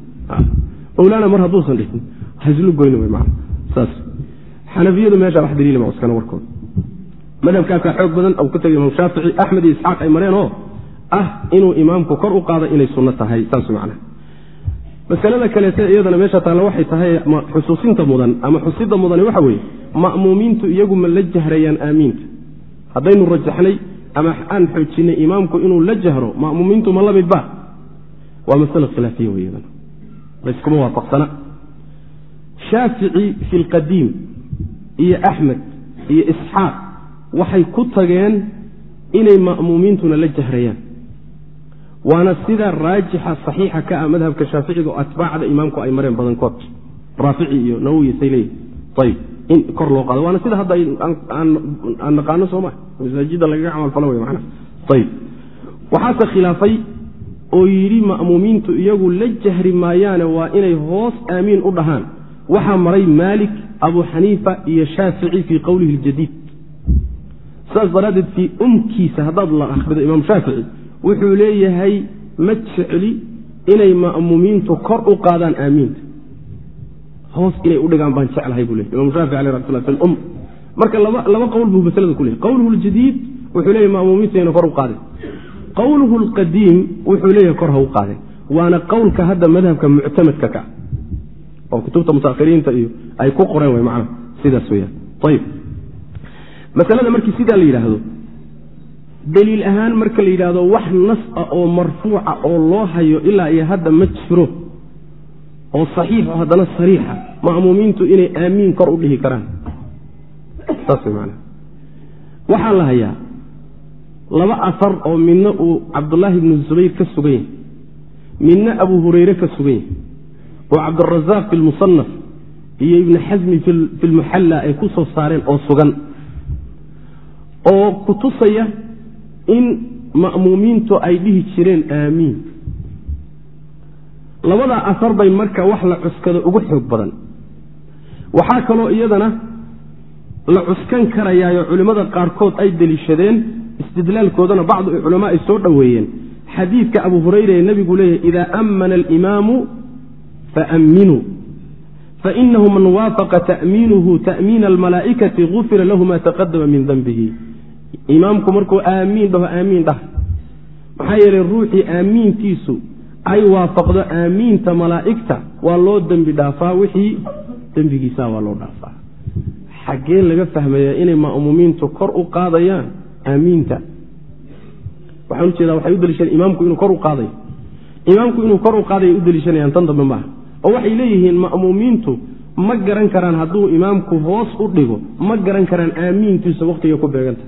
Mawlaana mar hadduusan dhihin. Haslu goyn wy man saas. Xanafiyadu meesha wax daliila ma cuskana warkooda madhabkaasaa xoog badan u ka tegay imaam shaafici axmed iyo isxaaq ay mareen ah inuu imaamku kor u qaado inay sunno tahay saas macnaha masalada kaleete iyadana meesha taalla waxay tahay xusuusinta mudan ama xusida mudani waxa weeye ma'muumiintu iyagu ma la jahrayaan aamiinta. Haddaynu rajaxnay ama aan xoojinay imaamku inuu la jahro ma'muumiintu ma la midba waa masalo khilaafiya wey iyadana layskuma waafaqsana. Shaafici fi lqadiim iyo axmed iyo isxaaq waxay ku tageen inay ma'muumiintuna la jahrayaan. Waana sida raajixa saxiixa ka ah madhabka shaaficiga oo atbaacda imaamku ay mareen badankood raafici iyo nawowi say leeyihi ayib in kor loo qaado. Waana sida hadda aan naqaano sooma masaajidda lagaga camalfalo wey mana ayb waxaase khilaafay oo yidhi ma'muumiintu iyagu la jahri maayaane waa inay hoos aamiin u dhahaan. Waxaa maray maalik abu xaniifa iyo shaafici fii qowlihi ljadiid saas daraaddeed fii umkiisa haddaad la akhrido imaam shaafici wuxuu leeyahay ma jecli inay ma'muumiintu kor u qaadaan aamiinta hoos inay u dhigaan baan jeclahay buu ley imam shaafici aleh raxmatullah fi lum marka laba qowl buu masalada ku leeyay qowluhu ljadiid wuxuu leeyahy ma'muumiintu inay kor u qaadeen. Qowluhu lqadiim wuxuu leeyahay kor ha u qaadeen. Waana qowlka hadda madhabka muctamadka ka oo kutubta mutaahiriinta iyo ay ku qoreen w man sidaas weyaan ayb masalada markii sidaa la yidhaahdo daliil ahaan marka la yidhaahdo wax nas ah oo marfuuca oo loo hayo ilaa iyo hadda ma jiro oo saxiixo haddana sariixa ma'muumiintu inay aamiin kor u dhihi karaan. Saas way waxaa la hayaa laba asar oo midna uu cabdullaahi ibnu zubayr ka sugan yahay midna abu hureyre ka sugan yahay oo cabdirazaaq fi lmusanaf iyo ibni xasmi fi lmuxalla ay ku soo saareen oo sugan oo ku tusaya in ma'muumiintu ay dhihi jireen aamiin. Labadaa asar bay marka wax la cuskado ugu xoog badan. Waxaa kaloo iyadana la cuskan karayaayo culimmada qaarkood ay deliishadeen istidlaalkoodana bacdu culamaa ay soo dhoweeyeen. Xadiidka abu hurayra ee nebigu leeyahy idaa ammana alimaamu faamminuu fainahu man waafaqa ta'miinuhu ta'miina almalaa'ikati gufira lahu ma taqadama min danbihi imaamku markuu aamiin dhaho aamiin dhah maxaa yeelay ruuxii aamiintiisu ay waafaqdo aamiinta malaa'igta waa loo dembi dhaafaa wixii dembigiisa waa loo dhaafaa. Xaggee laga fahmayaa inay ma'muumiintu kor u qaadayaan aamiinta. Waxaan ujeeda waxay u daliishadeen imaamku inuu kor u qaadayo. Imaamku inuu kor u qaadayo u daliishanayaan tan dambe maaha. Oo waxay leeyihiin ma'muumiintu ma garan karaan hadduu imaamku hoos u dhigo ma garan karaan aamiintiisa wakhtiga ku beeganta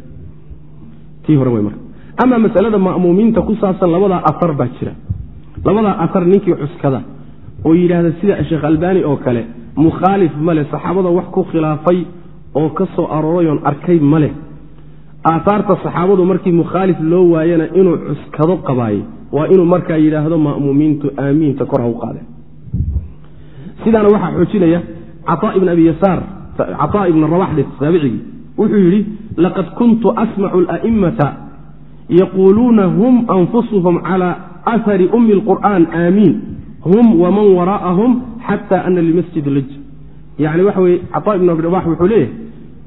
tii hore wey marka. Ama masalada ma'muumiinta ku saabsan labadaa asar baa jira. Labadaa asar ninkii cuskada oo yidhaahda sida sheekh albaani oo kale mukhaalif male saxaabada wax ku khilaafay oo ka soo aroorayoon arkay maleh aahaarta saxaabadu markii mukhaalif loo waayana inuu cuskado qabaaye waa inuu markaa yidhaahdo ma'muumiintu aamiinta kor ha u qaadeen. Sidaana waxaa xoojinaya cataa ibn abi yasaar cataa ibn rawaxde saabicigii wuxuu yidhi laqad kuntu asmacu ala'immata yaquuluuna hum anfusuhum cala ahari ummi lqur'aan aamiin. Hum waman waraa'ahum xata ana limasjid laj yani waxa weye cataa ibn abi rawax wuxuu leeyahay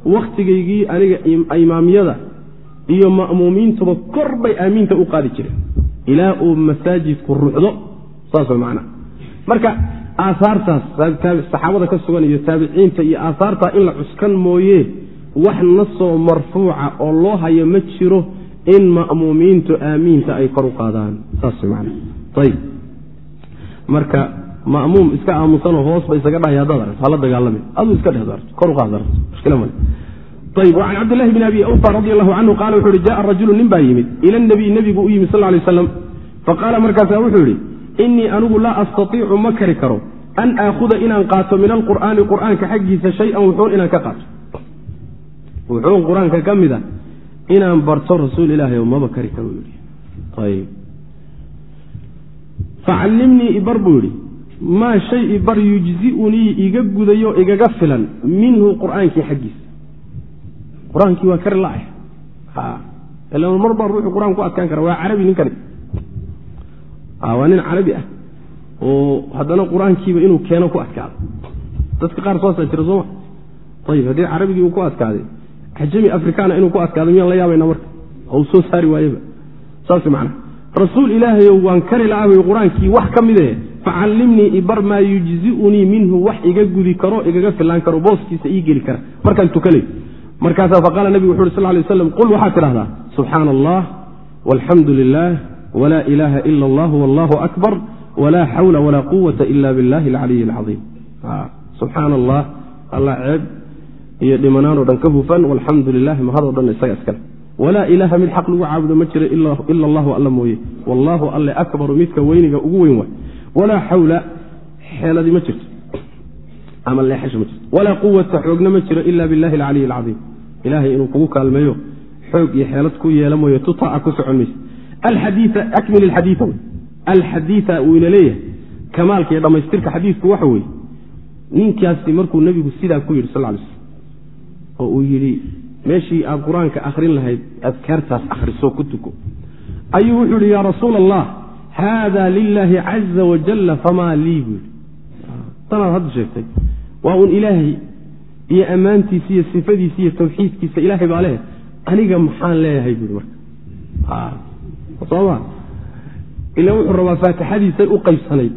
wakhtigaygii aniga imaamyada iyo ma'muumiintuba kor bay aamiinta u qaadi jireen. Ilaa uu masaajidku ruxdo saas way macnaha marka aahaartaas saxaabada ka sugan iyo taabiciinta iyo aahaartaa in la cuskan mooye wax nasoo marfuuca oo loo hayo ma jiro in ma'muumiintu aamiinta ay kor u qaadaan. Marka ma'muum iska aamusanoo hoosba isaga dhahay haddaad aragto hala dagaalami. Aduu iska dheh arto kor u qaad arto mushkila male ayb an cabdilahi bn abi awfa radi allahu canhu qaala wuxu uhi jaءa rajulu nin baa yimid. Ila nabiy nebigu u yimid sal lay aslam faqaala markaasa wuxuu yidhi inii anigu laa astaiicu ma kari karo an aakhuda inaan qaato min alqur'aani qur'aanka xaggiisa shay-an wuxuun inaan ka qaato wuxuun qur'aanka ka mida inaan barto rasuul ilaahay maba kari karo ayb facallimnii ibar buu yidhi. Maa shay ibar yujzi'unii iga gudayo igaga filan minhu qur'aankii xaggiisa. Qur'aankii waa kari la-ay mar baa ruuxu qur'aan ku adkaan kara waa carabi ninkani waa nin carabi ah oo haddana qur'aankiiba inuu keeno ku adkaado. Dadka qaar soosaa jira sooma ayib haddii carabigii uu ku adkaaday ajami afrikaana inuu ku adkaado miyaan la yaabayna marka? Uu soo saari waayeba saas macna rasuul ilaahayow waan kari la-aabay qur'aankii wax ka mide facallimnii ibar maa yujzi'unii minhu wax iga gudi karo igaga filaan karo booskiisa ii geli kara. Markaan tukanay. Markaasaa faqaala nebigu wuxu uhi sal lay aslam qul waxaad tidhahdaa subxaana allah walxamdu lilah wla ilaha ila allah wallahu akbar wla xawla wla quwata ila biاllahi alcaliy alcaiim subxaana allah alla ceeb iyo dhimanaanoo dhan ka hufan walxamdu lilah mahadoo dhan isaga iskale walaa ilaaha mid xaq lagu caabudo ma jiro ila allahu alla mooye. Wallaahu alle akbaru midka weyniga ugu weyn waay. Walaa xawla xeeladi ma jirto. Ama leexasho ma jirto. Walaa quwata xoogna ma jiro ila billahi alcaliy alcaiim ilahay inuu kugu kaalmeeyo xoog iyo xeelad ku yeela mooye tutaa ku socon mayse akmil alxadiia alxadiia uu ina leeyahay. Kamaalka iyo dhammaystirka xadiidku waxa weeye. Ninkaasi markuu nebigu sidaa ku yidhi sal ly slm oo uu yidhi meeshii aad qur'aanka akhrin lahayd adkaartaas akhriso ku tuko. Ayuu wuxuu yidhi yaa rasuul allah haada lilaahi caza wajalla famaa lii buu yidhi. Tanaad hadda sheegtay. Waa uun ilaahay iyo ammaantiisa iyo sifadiisa iyo tawxiidkiisa ilaahay baa leh. Aniga maxaan leeyahay buui marka. Soma ila wuxuu rabaa faatixadiisay u qaybsanayd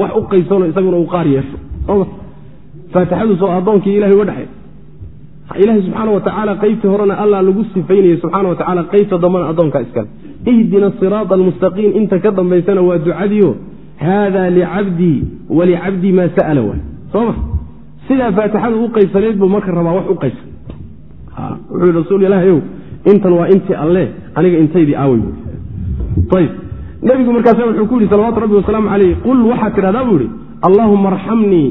wax u qaybsano isaguna uu qaar yeesho. Soma faatixadu soo addoonkii ilahay uga dhexay ilaahay subxaana wa tacaala qaybtii horena allah lagu sifaynayay subxaana wa tacala qaybta dambana addoonkaa iskale. Ihdina siraada almustaqiim inta ka dambaysana waa ducadiio haada licabdii walicabdii maa sa'ala waay soma sidaa faatixadu u qaybsanayd buu marka rabaa wax u qaybsan. Wuxuu yhi rasuul ilaahayow intan waa intii alle aniga intaydii aawey ayb nebigu markaas wuxuu ku yidhi salawatu rabbi wasalaamu calayh qul waxaad tidhahdaa buu yidhi allaahuma arxamnii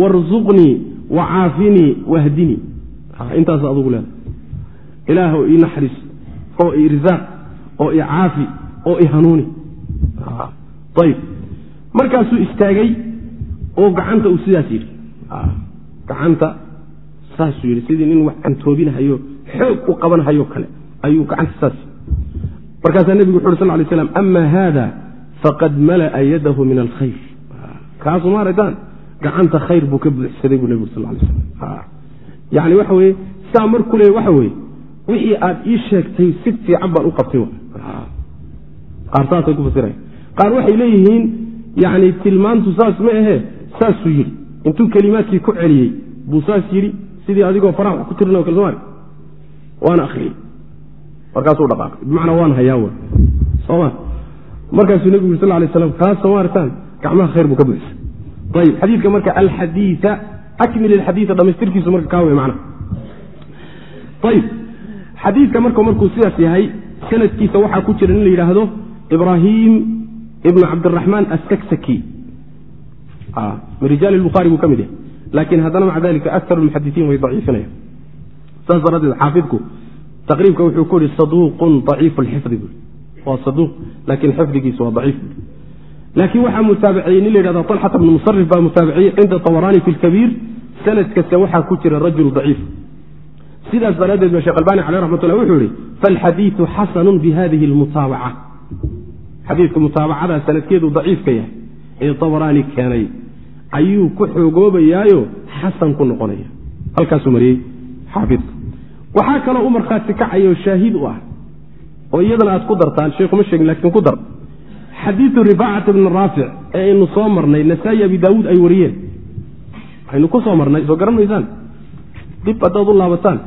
warzuqnii wacaafinii wahdinii intaas adugu leeda ilaahw ii naxariis oo i oo i caafi oo i hanuuni. Ayb markaasuu istaagay oo gacanta uu sidaas yidhi. Gacanta saasuu yidhi sidii nin wax cantoobinahayo xoog u qabanhayo kale ayuu gacanta saas markaasaa nebigu wuxu uri sal lay slam ama haada faqad mala'a yadahu min alkhayr kaasu maaragtaan gacanta khayr buu ka buuxsaday buu nebigu sal lay slam yani waxa weye saa markuu waxa weye wixii aad ii sheegtay si fiican baan u qabtay qaar saasay ku fasiraya qaar waxay leeyihiin yani tilmaantu saas ma ahee saasuu yidhi. Intuu kelimaadkii ku celiyey buu saas yidhi sidii adigoo faraha wax ku tirin o kale somaali waana akriyey markaasuu dhaqaaqay. Bimacnaa waan hayaa w soma markaasuu nebigu yuri sal lay slam kaas somaartaan gacmaha khayr buu ka buuxsa ayib xadiidka marka alxadiia akmil ilxadiia dhamaystirkiisu marka kaa wey macnaha ayib xadiidka marka markuu sidaas yahay sanadkiisa waxaa ku jira in la yidhaahdo ibraahim ibnu cabdiraxmaan assaksaki min rijaali lbukhaari buu ka mid yahay laakiin haddana maca dalika akar lmuxadisiin way daciifinaya saas daraaddeed xaafidku taqriibka wuxuu ku yihi saduuqun daciifu lxifdi bui waa saduuq laakiin xifdigiisu waa daciif bui laakiin waxaa mutaabiciyey nin la yhahda alxata bnu musarif baa mutaabiciyey cinda abaraani fi lkabiir sanad kasta waxaa ku jira rajulu daciif. Sidaas daraaddeed ba sheekh albani caleh raxmat ullah wuxuu yihi faalxadiiu xasanu bihadihi lmutaabaca. Xadiidku mutaabacadaa sanadkeedu daciifka yahay ee abaraani keenay ayuu ku xoogoobayaayo xasan ku noqonaya. Halkaasuu mariyey xaafidku waxaa kaloo u markhaati shaahid u ah oo iyadana aad ku dartaan sheekhuma sheegin lakiin ku dar xadiidu rifaacat bni raafic ee aynu soo marnay nasaa-i abi daawuud ay wariyeen. Waxaynu ku soo marnay soo garan maysaan? Dib haddaad u laabataan.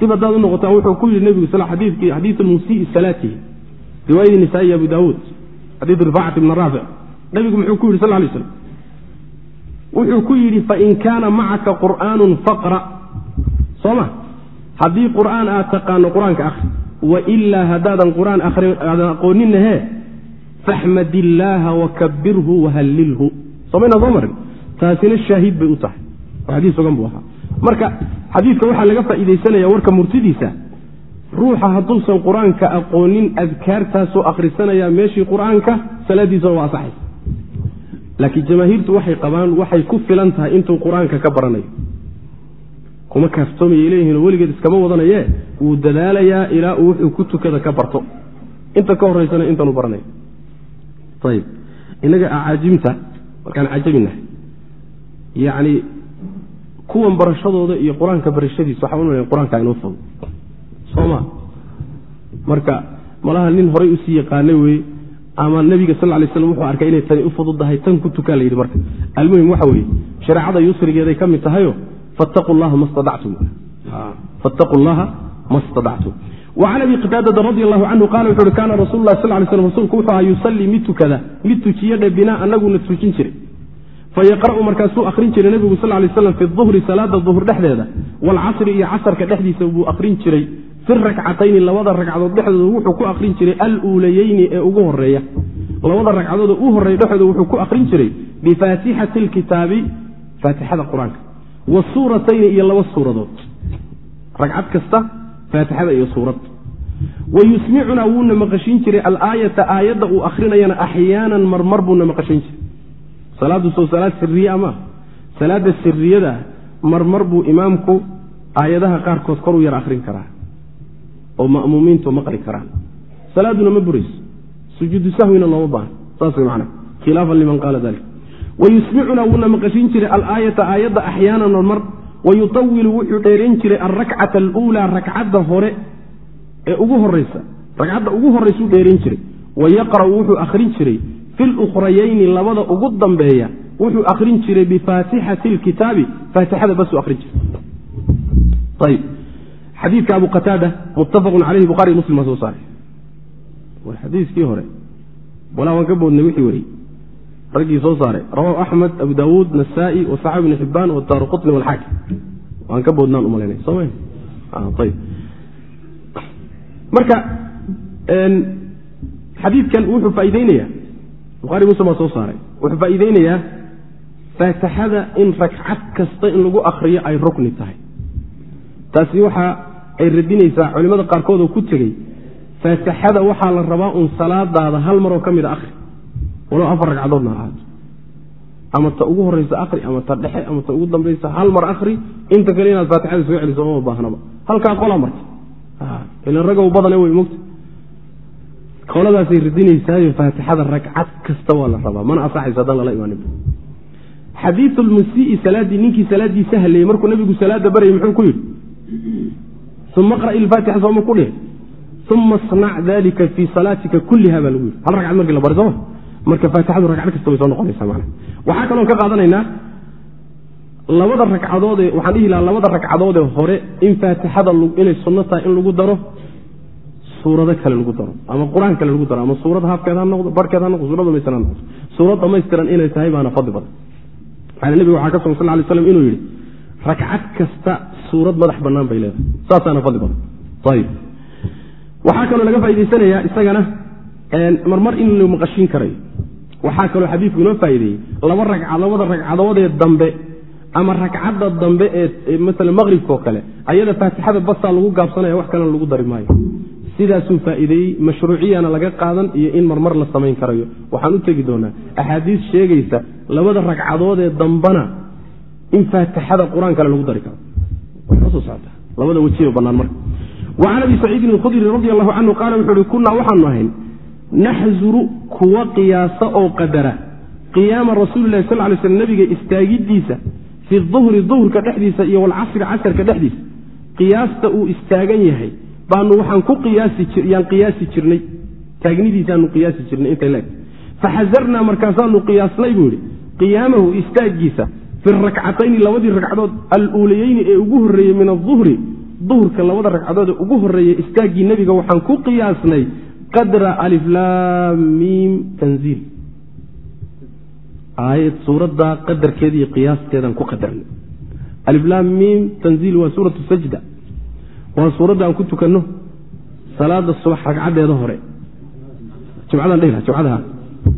Dib haddaad u noqotaan wuxuu ku yidhi nebigu xadiikii xadiidu musii salaatihi riwaayadii nisaa-i abu daawuud xadiidu rifaacat bni raafic nebigu muxuu ku yidhi sal lay slam wuxuu ku yidhi fain kaana macaka qur'aanun faqra. Soo ma haddii qur'aan aad taqaano qur'aanka akhri wailaa haddaadan qur'aan aadan aqooninahe faxmad illaaha wakabirhu wahallilhu somayna soo marin? Taasina shaahid bay u tahay. Xadiis sugan buu ahaa. Marka xadiidka waxaa laga faa'iidaysanaya warka murtidiisa ruuxa hadduusan qur'aanka aqoonin adkaartaasoo akhrisanaya meeshii qur'aanka salaadiisuna waa asaxaysa laakiin jamaahiirtu waxay qabaan waxay ku filan tahay intuu qur'aanka ka baranayo kuma kaaftoomayay leeyihiin oo weligeed iskama wadanaye wuu dadaalayaa ilaa uu wuxuu ku tukada ka barto. Inta ka horeysana intaanu baranayo. Ayib innaga acaajimta markaan cajabinahay yacni kuwan barashadooda iyo qur'aanka barashadiisa waxaa unaa qur'aanka inoo fog. Sooma marka malaha nin horay u sii yaqaanay weye ama nebiga sal lay slam wuxuu arkay inay tani u fududahay tan ku tukaa la yidhi marka. Almuhim waxa weeye shareecada yusrigeeday ka mid tahayo fattaquu llaha ma stadactum fattaquu llaha ma stadactum wacan abi qitaadata radi allahu canhu qala wuxu uhi kaana rasul lah sal lay slm rasuulku wuxuu ahaa yusallii mid tukada mid tujiyadhe binaa anaguna tujin jiray fayaqra'u markaasuu akhrin jiray nebigu sal lay slam fi duhri salaada duhur dhexdeeda waalcasri iyo casarka dhexdiisa buu akhrin jiray fi rakcatayni labada ragcadood dhexdooda wuxuu ku akhrin jiray aluulayeyni ee ugu horreeya labada ragcadood u horey dhexooda wuxuu ku akrin jiray bifaatixati lkitaabi faatixada qur'aanka wa suuratayni iyo laba suuradood. Ragcad kasta faatixada iyo suurad. Wa yusmicunaa wuuna maqashin jiray alaayata aayadda uu akrinayana axyaanan marmar buuna maqashin jiray. Salaadu soo salaad siriya ma salaada siriyada marmar buu imaamku aayadaha qaarkood koruu yar akrin karaa oo ma'muumiintu maqli karaan. Salaaduna ma burayso. Sujuudu sahwina looma baahna saas way macana khilaafan liman qaala dalik wayusmicunaa wuuna maqashin jiray alaayata aayadda axyaanan marmar wayutawilu wuxuu dheerayn jiray alrakcata aluulaa rakcadda hore ee ugu horeysa ragcadda ugu horeysuu dheerayn jiray wayaqra'u wuxuu akhrin jiray fi lukhrayayni labada ugu dambeeya wuxuu akhrin jiray bifaatixati lkitaabi faatixada basuu akhrin jiray xadiidka abu qataada muttafaqun caleyhi buhari muslim soo saaray war xadiiskii hore walaa waan ka boodnay wixii wariyey raggii soo saaray. Rawahu axmed abu daawuud nasaa-i wasaxab ibni xibaan wadaar qutni walxaakim waan ka boodnaan umalaynay soo ma ayb marka xadiidkan wuxuu faa'iideynayaa buhari muslim baa soo saaray. Wuxuu faa'iideynayaa faatixada in ragcad kasta in lagu akriyo ay rukni tahay. Taasi waxa ay radinaysaa culimmada qaarkood oo ku tegey faatixada waxaa la rabaa un salaadaada hal maroo ka mid a akhri walow afar ragcadoodna ahaato ama ta ugu horeysa akhri ama ta dhexe ama ta ugu dambaysa hal mar akhri inta kale inaad faatixada soo celiso mama baahnaba. Halkaa qolaa marta ilan ragow badane wey mogta qoladaasay radinaysaayo faatixada ragcad kasta waa la rabaa. Mana asaxayso haddaan lala imaanin. Xadiiu lmusii'i salaaddii ninkii salaaddiisa haleeyey markuu nabigu salaada baryay muxuu ku yidhi? Uma qra'i ilfaatixa sooma ku dhihi? Uma snac dalika fii salaatika kulliha baa lagu yidhi. Hal ragcad markii la bari sooma marka faatixadu ragcad kasta way soo noqonaysaa mana waxaa kaloon ka qaadanaynaa labada ragcadoodee waxaan dhihi lahaa labada ragcadoodee hore in faatixada inay sunno tahay in lagu daro suurado kale lagu daro ama qur'aan kale lagu daro ama suurad haafkeed ha noqdo barhkeed ha noqdo suurad dhamaystiran ha noqdo. Suurad dhamaystiran inay tahay baana fadli badan. Maxaa nebiga waxaa ka sugan sal lay slam inuu yidhi ragcad kasta suurad madax bannaan bay leedahay. Saasaana fadli badan. Ayib waxaa kaloo laga faa'idaysanayaa isagana marmar in la maqashin karayo waxaa kaloo xadiidku inoo faa'ideeyey laba ragcad labada ragcadoodee dambe ama ragcadda dambe ee maala maqribkaoo kale ayada faatixada basaa lagu gaabsanaya wax kalena lagu dari maayo. Sidaasuu faa'iideeyey mashruuciyana laga qaadan iyo in marmar la samayn karayo. Waxaan u tegi doonaa axaadiis sheegaysa labada ragcadoodee dambana in faatixada qur'aan kale lagu dari karo. Labada wejiba banaan marka. Wacan abi saciidin alkhudri radi allahu canhu qaala wuxuu uhi kunaa waxaanu ahayn naxzuru kuwa qiyaasa oo qadara qiyaama rasuulilahi sal lay slm nabiga istaagidiisa fi duhri duhurka dhexdiisa iyo walcasri casarka dhexdiisa qiyaasta uu istaagan yahay baanu waxaan ku qiyaasyaan qiyaasi jirnay taagnidiisaanu qiyaasi jirnay intay leeg faxasarnaa markaasaanu qiyaasnay buu yihi qiyaamahu istaagiisa fi rakcatayni labadii ragcadood aluulayeyni ee ugu horreeyey min aduhri duhurka labada ragcadood ee ugu horreeyey istaaggii nebiga waxaan ku qiyaasnay qadra aliflaamiim tanziil. Aayad suuradda qadarkeeda iyo qiyaasteedaan ku qadarnay aliflaamiim tanziil waa suuratu sajda. Waa suuradda aan ku tukanno salaada subax ragcadeeda hore. Jumcadaan dhehla jumcadaha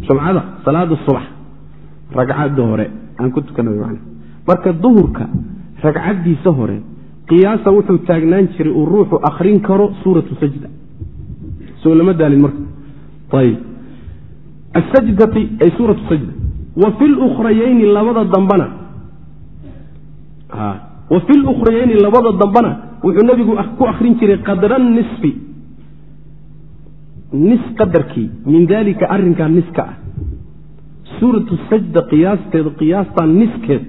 jumcada salaada subax ragcadda hore aan ku tukanno man marka duhurka ragcaddiisa hore qiyaasa wuxuu taagnaan jiray uu ruuxu akrin karo suuratu sajda soo lama daalin marka. Asajdati ay suuratu sajda. Wa fi lukhrayeyni labada dambana. Wa fi lukhrayeyni labada dambana wuxuu nebigu ku akrin jiray qadra nisfi. Nis qadarkii min dalika arrinkaa niska ah. Suuratu sajda qiyaasteed qiyaastaa niskeed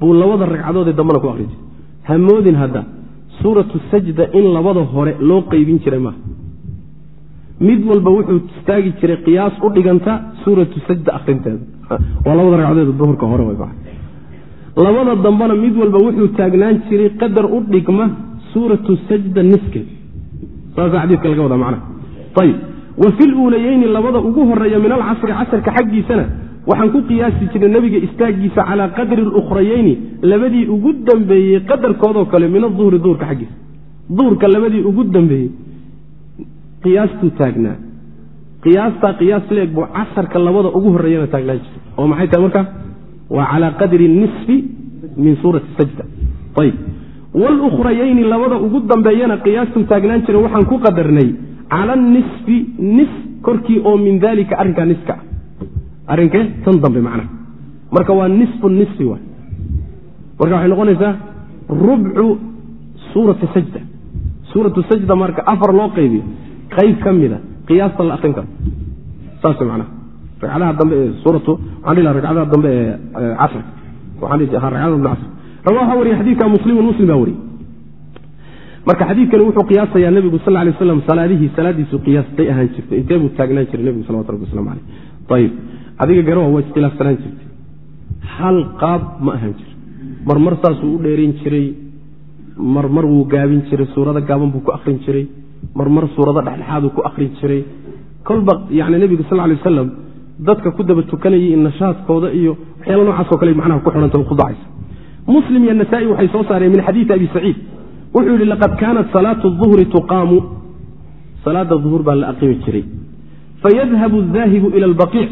buu labada ragcadoodee dambana ku akrin jiray. Hamoodin hadda suuratu sajda in labada hore loo qeybin jiray maaha mid walba wuxuu istaagi jiray qiyaas u dhiganta suuratu sajda akrinteeda waa labada ragcadood duhurka hore labada dambena mid walba wuxuu taagnaan jiray qadar u dhigma suuratu sajda niskeed. Saasa xadiidka laga wadaa macnaha ayib wa fi luulayeyni labada ugu horreeya min alcasri casarka xaggiisana waxaan ku qiyaasi jirnay nebiga istaagiisa calaa qadri lukhrayeyni labadii ugu dambeeyey qadarkoodoo kale min aduhri duhurka xaggiisa. Duhurka labadii ugu dambeeyey qiyaastuu taagnaa. qiyaastaa qiyaas leeg buu casarka labada ugu horreeyana taagnaan jiray oo maxay tahay marka? waa calaa qadri nisfi min suurati sajda. Ayb walukrayayni labada ugu dambeeyana qiyaastuu taagnaan jiray waxaan ku qadarnay cala nisfi nis korkii oo min dalika arrinkaa niska ah. Arrinkee tan dambe macnaha marka waa nisfu nisfi waay. Marka waxay noqonaysaa rubcu suurati sajda. Suuratu sajda marka afar loo qaybiyo qayb ka mida qiyaasta la akrin karo. Macnaha. Ragcadaha dambe ee ragcadaha dambe ee casrka. Rawaha wariye xadiidka muslimun muslim baa wariyey. Marka xadiidkani wuxuu qiyaasayaa nebigu sal lay slam salaadihii salaadiisu qiyaastay ahaan jirtay. Intee buu taagnaan jiray nebigu salawatu rabbi waslamu aleyh ayib adiga garowa waa iskhilaafsanaan jirtay. Hal qaab ma ahaan jira marmar saasuu u dheerayn jiray. Marmar wuu gaabin jiray. Suurado gaaban buu ku akrin jiray marmar suurado dhexdhexaaduu ku akrin jiray. Kolba yani nebigu sal lay wasalam dadka ku daba tukanayay nashaadkooda iyo waxyaala noocaasoo kale macnaha ku xidhanta ku dacaysa. Muslim iyo nasaa-i waxay soo saareen min xadiidi abi saciid. Wuxuu yidhi laqad kaanat salaatu duhri tuqaamu. Salaada duhur baa la aqimi jiray. Fayadhabu daahibu ila albaqiic.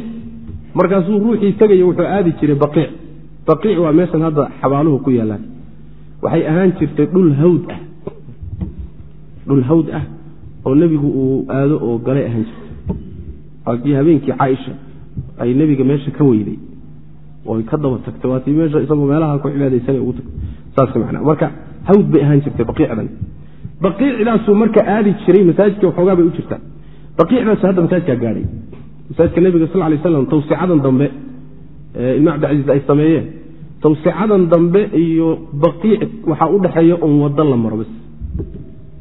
Markaasuu ruuxii tegaya wuxuu aadi jiray baqiic. Baqiic waa meeshan hadda xabaaluhu ku yaalaan waxay ahaan jirtay dhul hawd ah. Dhul hawd ah oo nebigu uu aado oo galay ahaan jirtay waakii habeenkii caaisha ay nebiga meesha ka weyday oy ka daba tagtay waatii meesha isagoo meelaha ku cibaadaysanay ugu tagtay saas macnaa. Marka hawd bay ahaan jirtay baqiicdan. Baqiicdaasuu marka aadi jiray masaajidka waxoogaa bay u jirtaa. Baqiicdaasu hadda masaajidkaa gaadhay masaajidka nebiga sal lay slam tawsicadan dambe ilma cabdicasiis ay sameeyeen. Tawsicadan dambe iyo baqiic waxaa u dhexeeya un wado la maro bas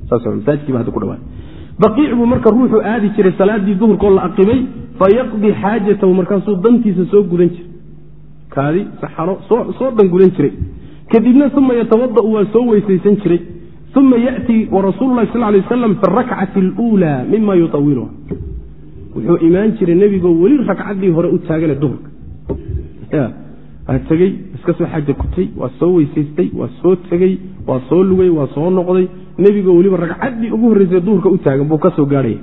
saasmasaajidkiiba hadda ku dhawaay baqiic buu marka ruuxuu aadi jiray salaadii duhurkoo la aqimay fayaqdi xaajatahu markaasuu dantiisa soo gudan jiray. Kaadi saxaro soo dhan gudan jiray. Kadibna uma yatawada'u waa soo weysaysan jiray. Uma yaأtii warasuulu lahi sal lay waslam fi arakcati اluulaa mima yuawiluha wuxuu imaan jiray nebigoo weli ragcaddii hore u taagane duhurka. Tegey iska soo kutay waa soo weysaystay waa soo tegey waa soo lugay waa soo noqday. Nebigoo weliba ragcaddii ugu horreysay duhurka u taagan buu ka soo gaadhaya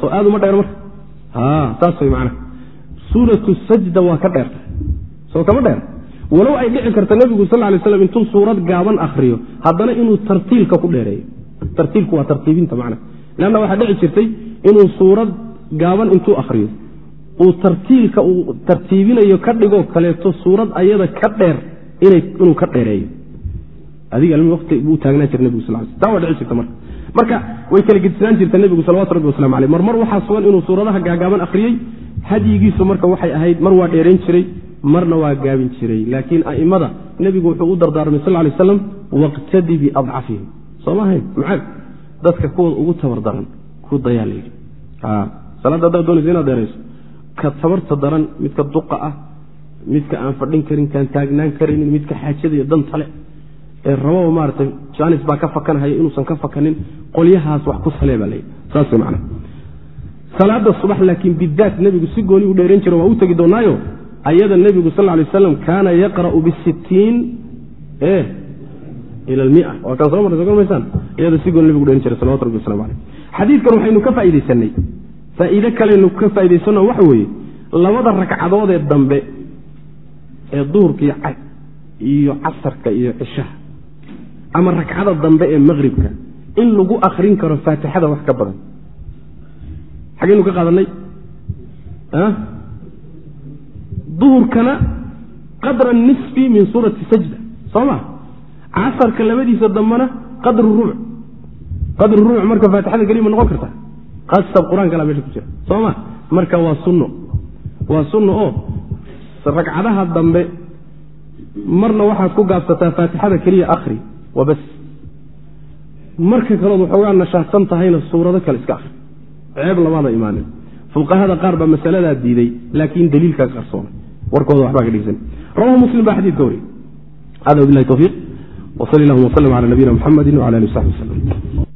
soo aad uma dheer marka. Saas way macnaha suuratu sajda waa ka dheerta. Soo kama dheer. Walow ay dhici karta nebigu sal lay slam intuu suurad gaaban akriyo haddana inuu tartiilka ku dheereeyo. Tartiilku waa tartiibinta macnaha leanna waxaa dhici jirtay inuu suurad gaaban intuu akriyo uu tartiilka uu tartiibinayo ka dhigoo kaleeto suurad ayada ka dheer inuu ka dheereeyo. Adiga wati buu taagnaan jira nebigu sal taa waa dhici jirta marka. Marka way kala gedisnaan jirta nebigu salawatu rabbi waslamu aleyh marmar waxaa sugan inuu suuradaha gaagaaban akhriyey hadyigiisu marka waxay ahayd mar waa dheerayn jiray marna waa gaabin jiray. Laakiin a'immada nebigu wuxuu u dardaarmay sal lay aslam waqtadi biadcafihim sooma ahayn? Macaad dadka kuwooda ugu tabar daran ku dayaa layidhi salaadda haddaad doonaysa inaad dheerayso ka tabarta daran midka duqa ah midka aan fadhin karin kaan taagnaan karaynin midka xaajada iyo dantale ee rababa maaratay jaanis baa ka fakanhaya inuusan ka fakanin qolyahaas wax ku salee baa layidhi saas man salaada subax laakiin bidaat nebigu si gooni u dheerayn jira waa u tegi doonaayo? Ayada nebigu sal lay aslam kaana yaqra'u bisittiin ila almia waa kaan soo marray soo maysaan? Iyada si gooni nebigu dheeran jiray salawatu rabbi waslamu aleyh xadiidkan waxaynu ka faaidaysanay faa'iide kalenu ka faa'idaysano waxa weeye labada ragcadoodee dambe ee duhurkii iyo casarka iyo cishaha ama ragcada dambe ee maqribka in lagu akrin karo faatixada wax ka badan. Xageynu ka qaadanay duhurkana qadra nisfi min suurati sajda soo ma? Casarka labadiisa dambena qadru ruuc. Qadru ruuc marka faatixada keliya ma noqon karta qasab qur'aan kalaa meesha ku jira. Soo ma? Marka waa sunno. Waa sunno oo ragcadaha dambe marna waxaad ku gaabsataa faatixada keliya akhri waa bas marka kalood waxoogaa nashaadsan tahayna suurado kale iska akhri. Ceeb lamaada imaanin. Fuqahada qaar baa masaladaa diiday laakiin daliilkaa qarsoona warkooda waxbaa ka dhegsan rawahu muslim baa xadiidka wariy hada wabilahi towfiiq wsal llahuma wslm cala nabiyina mxamedi wala ali w saxbi wslm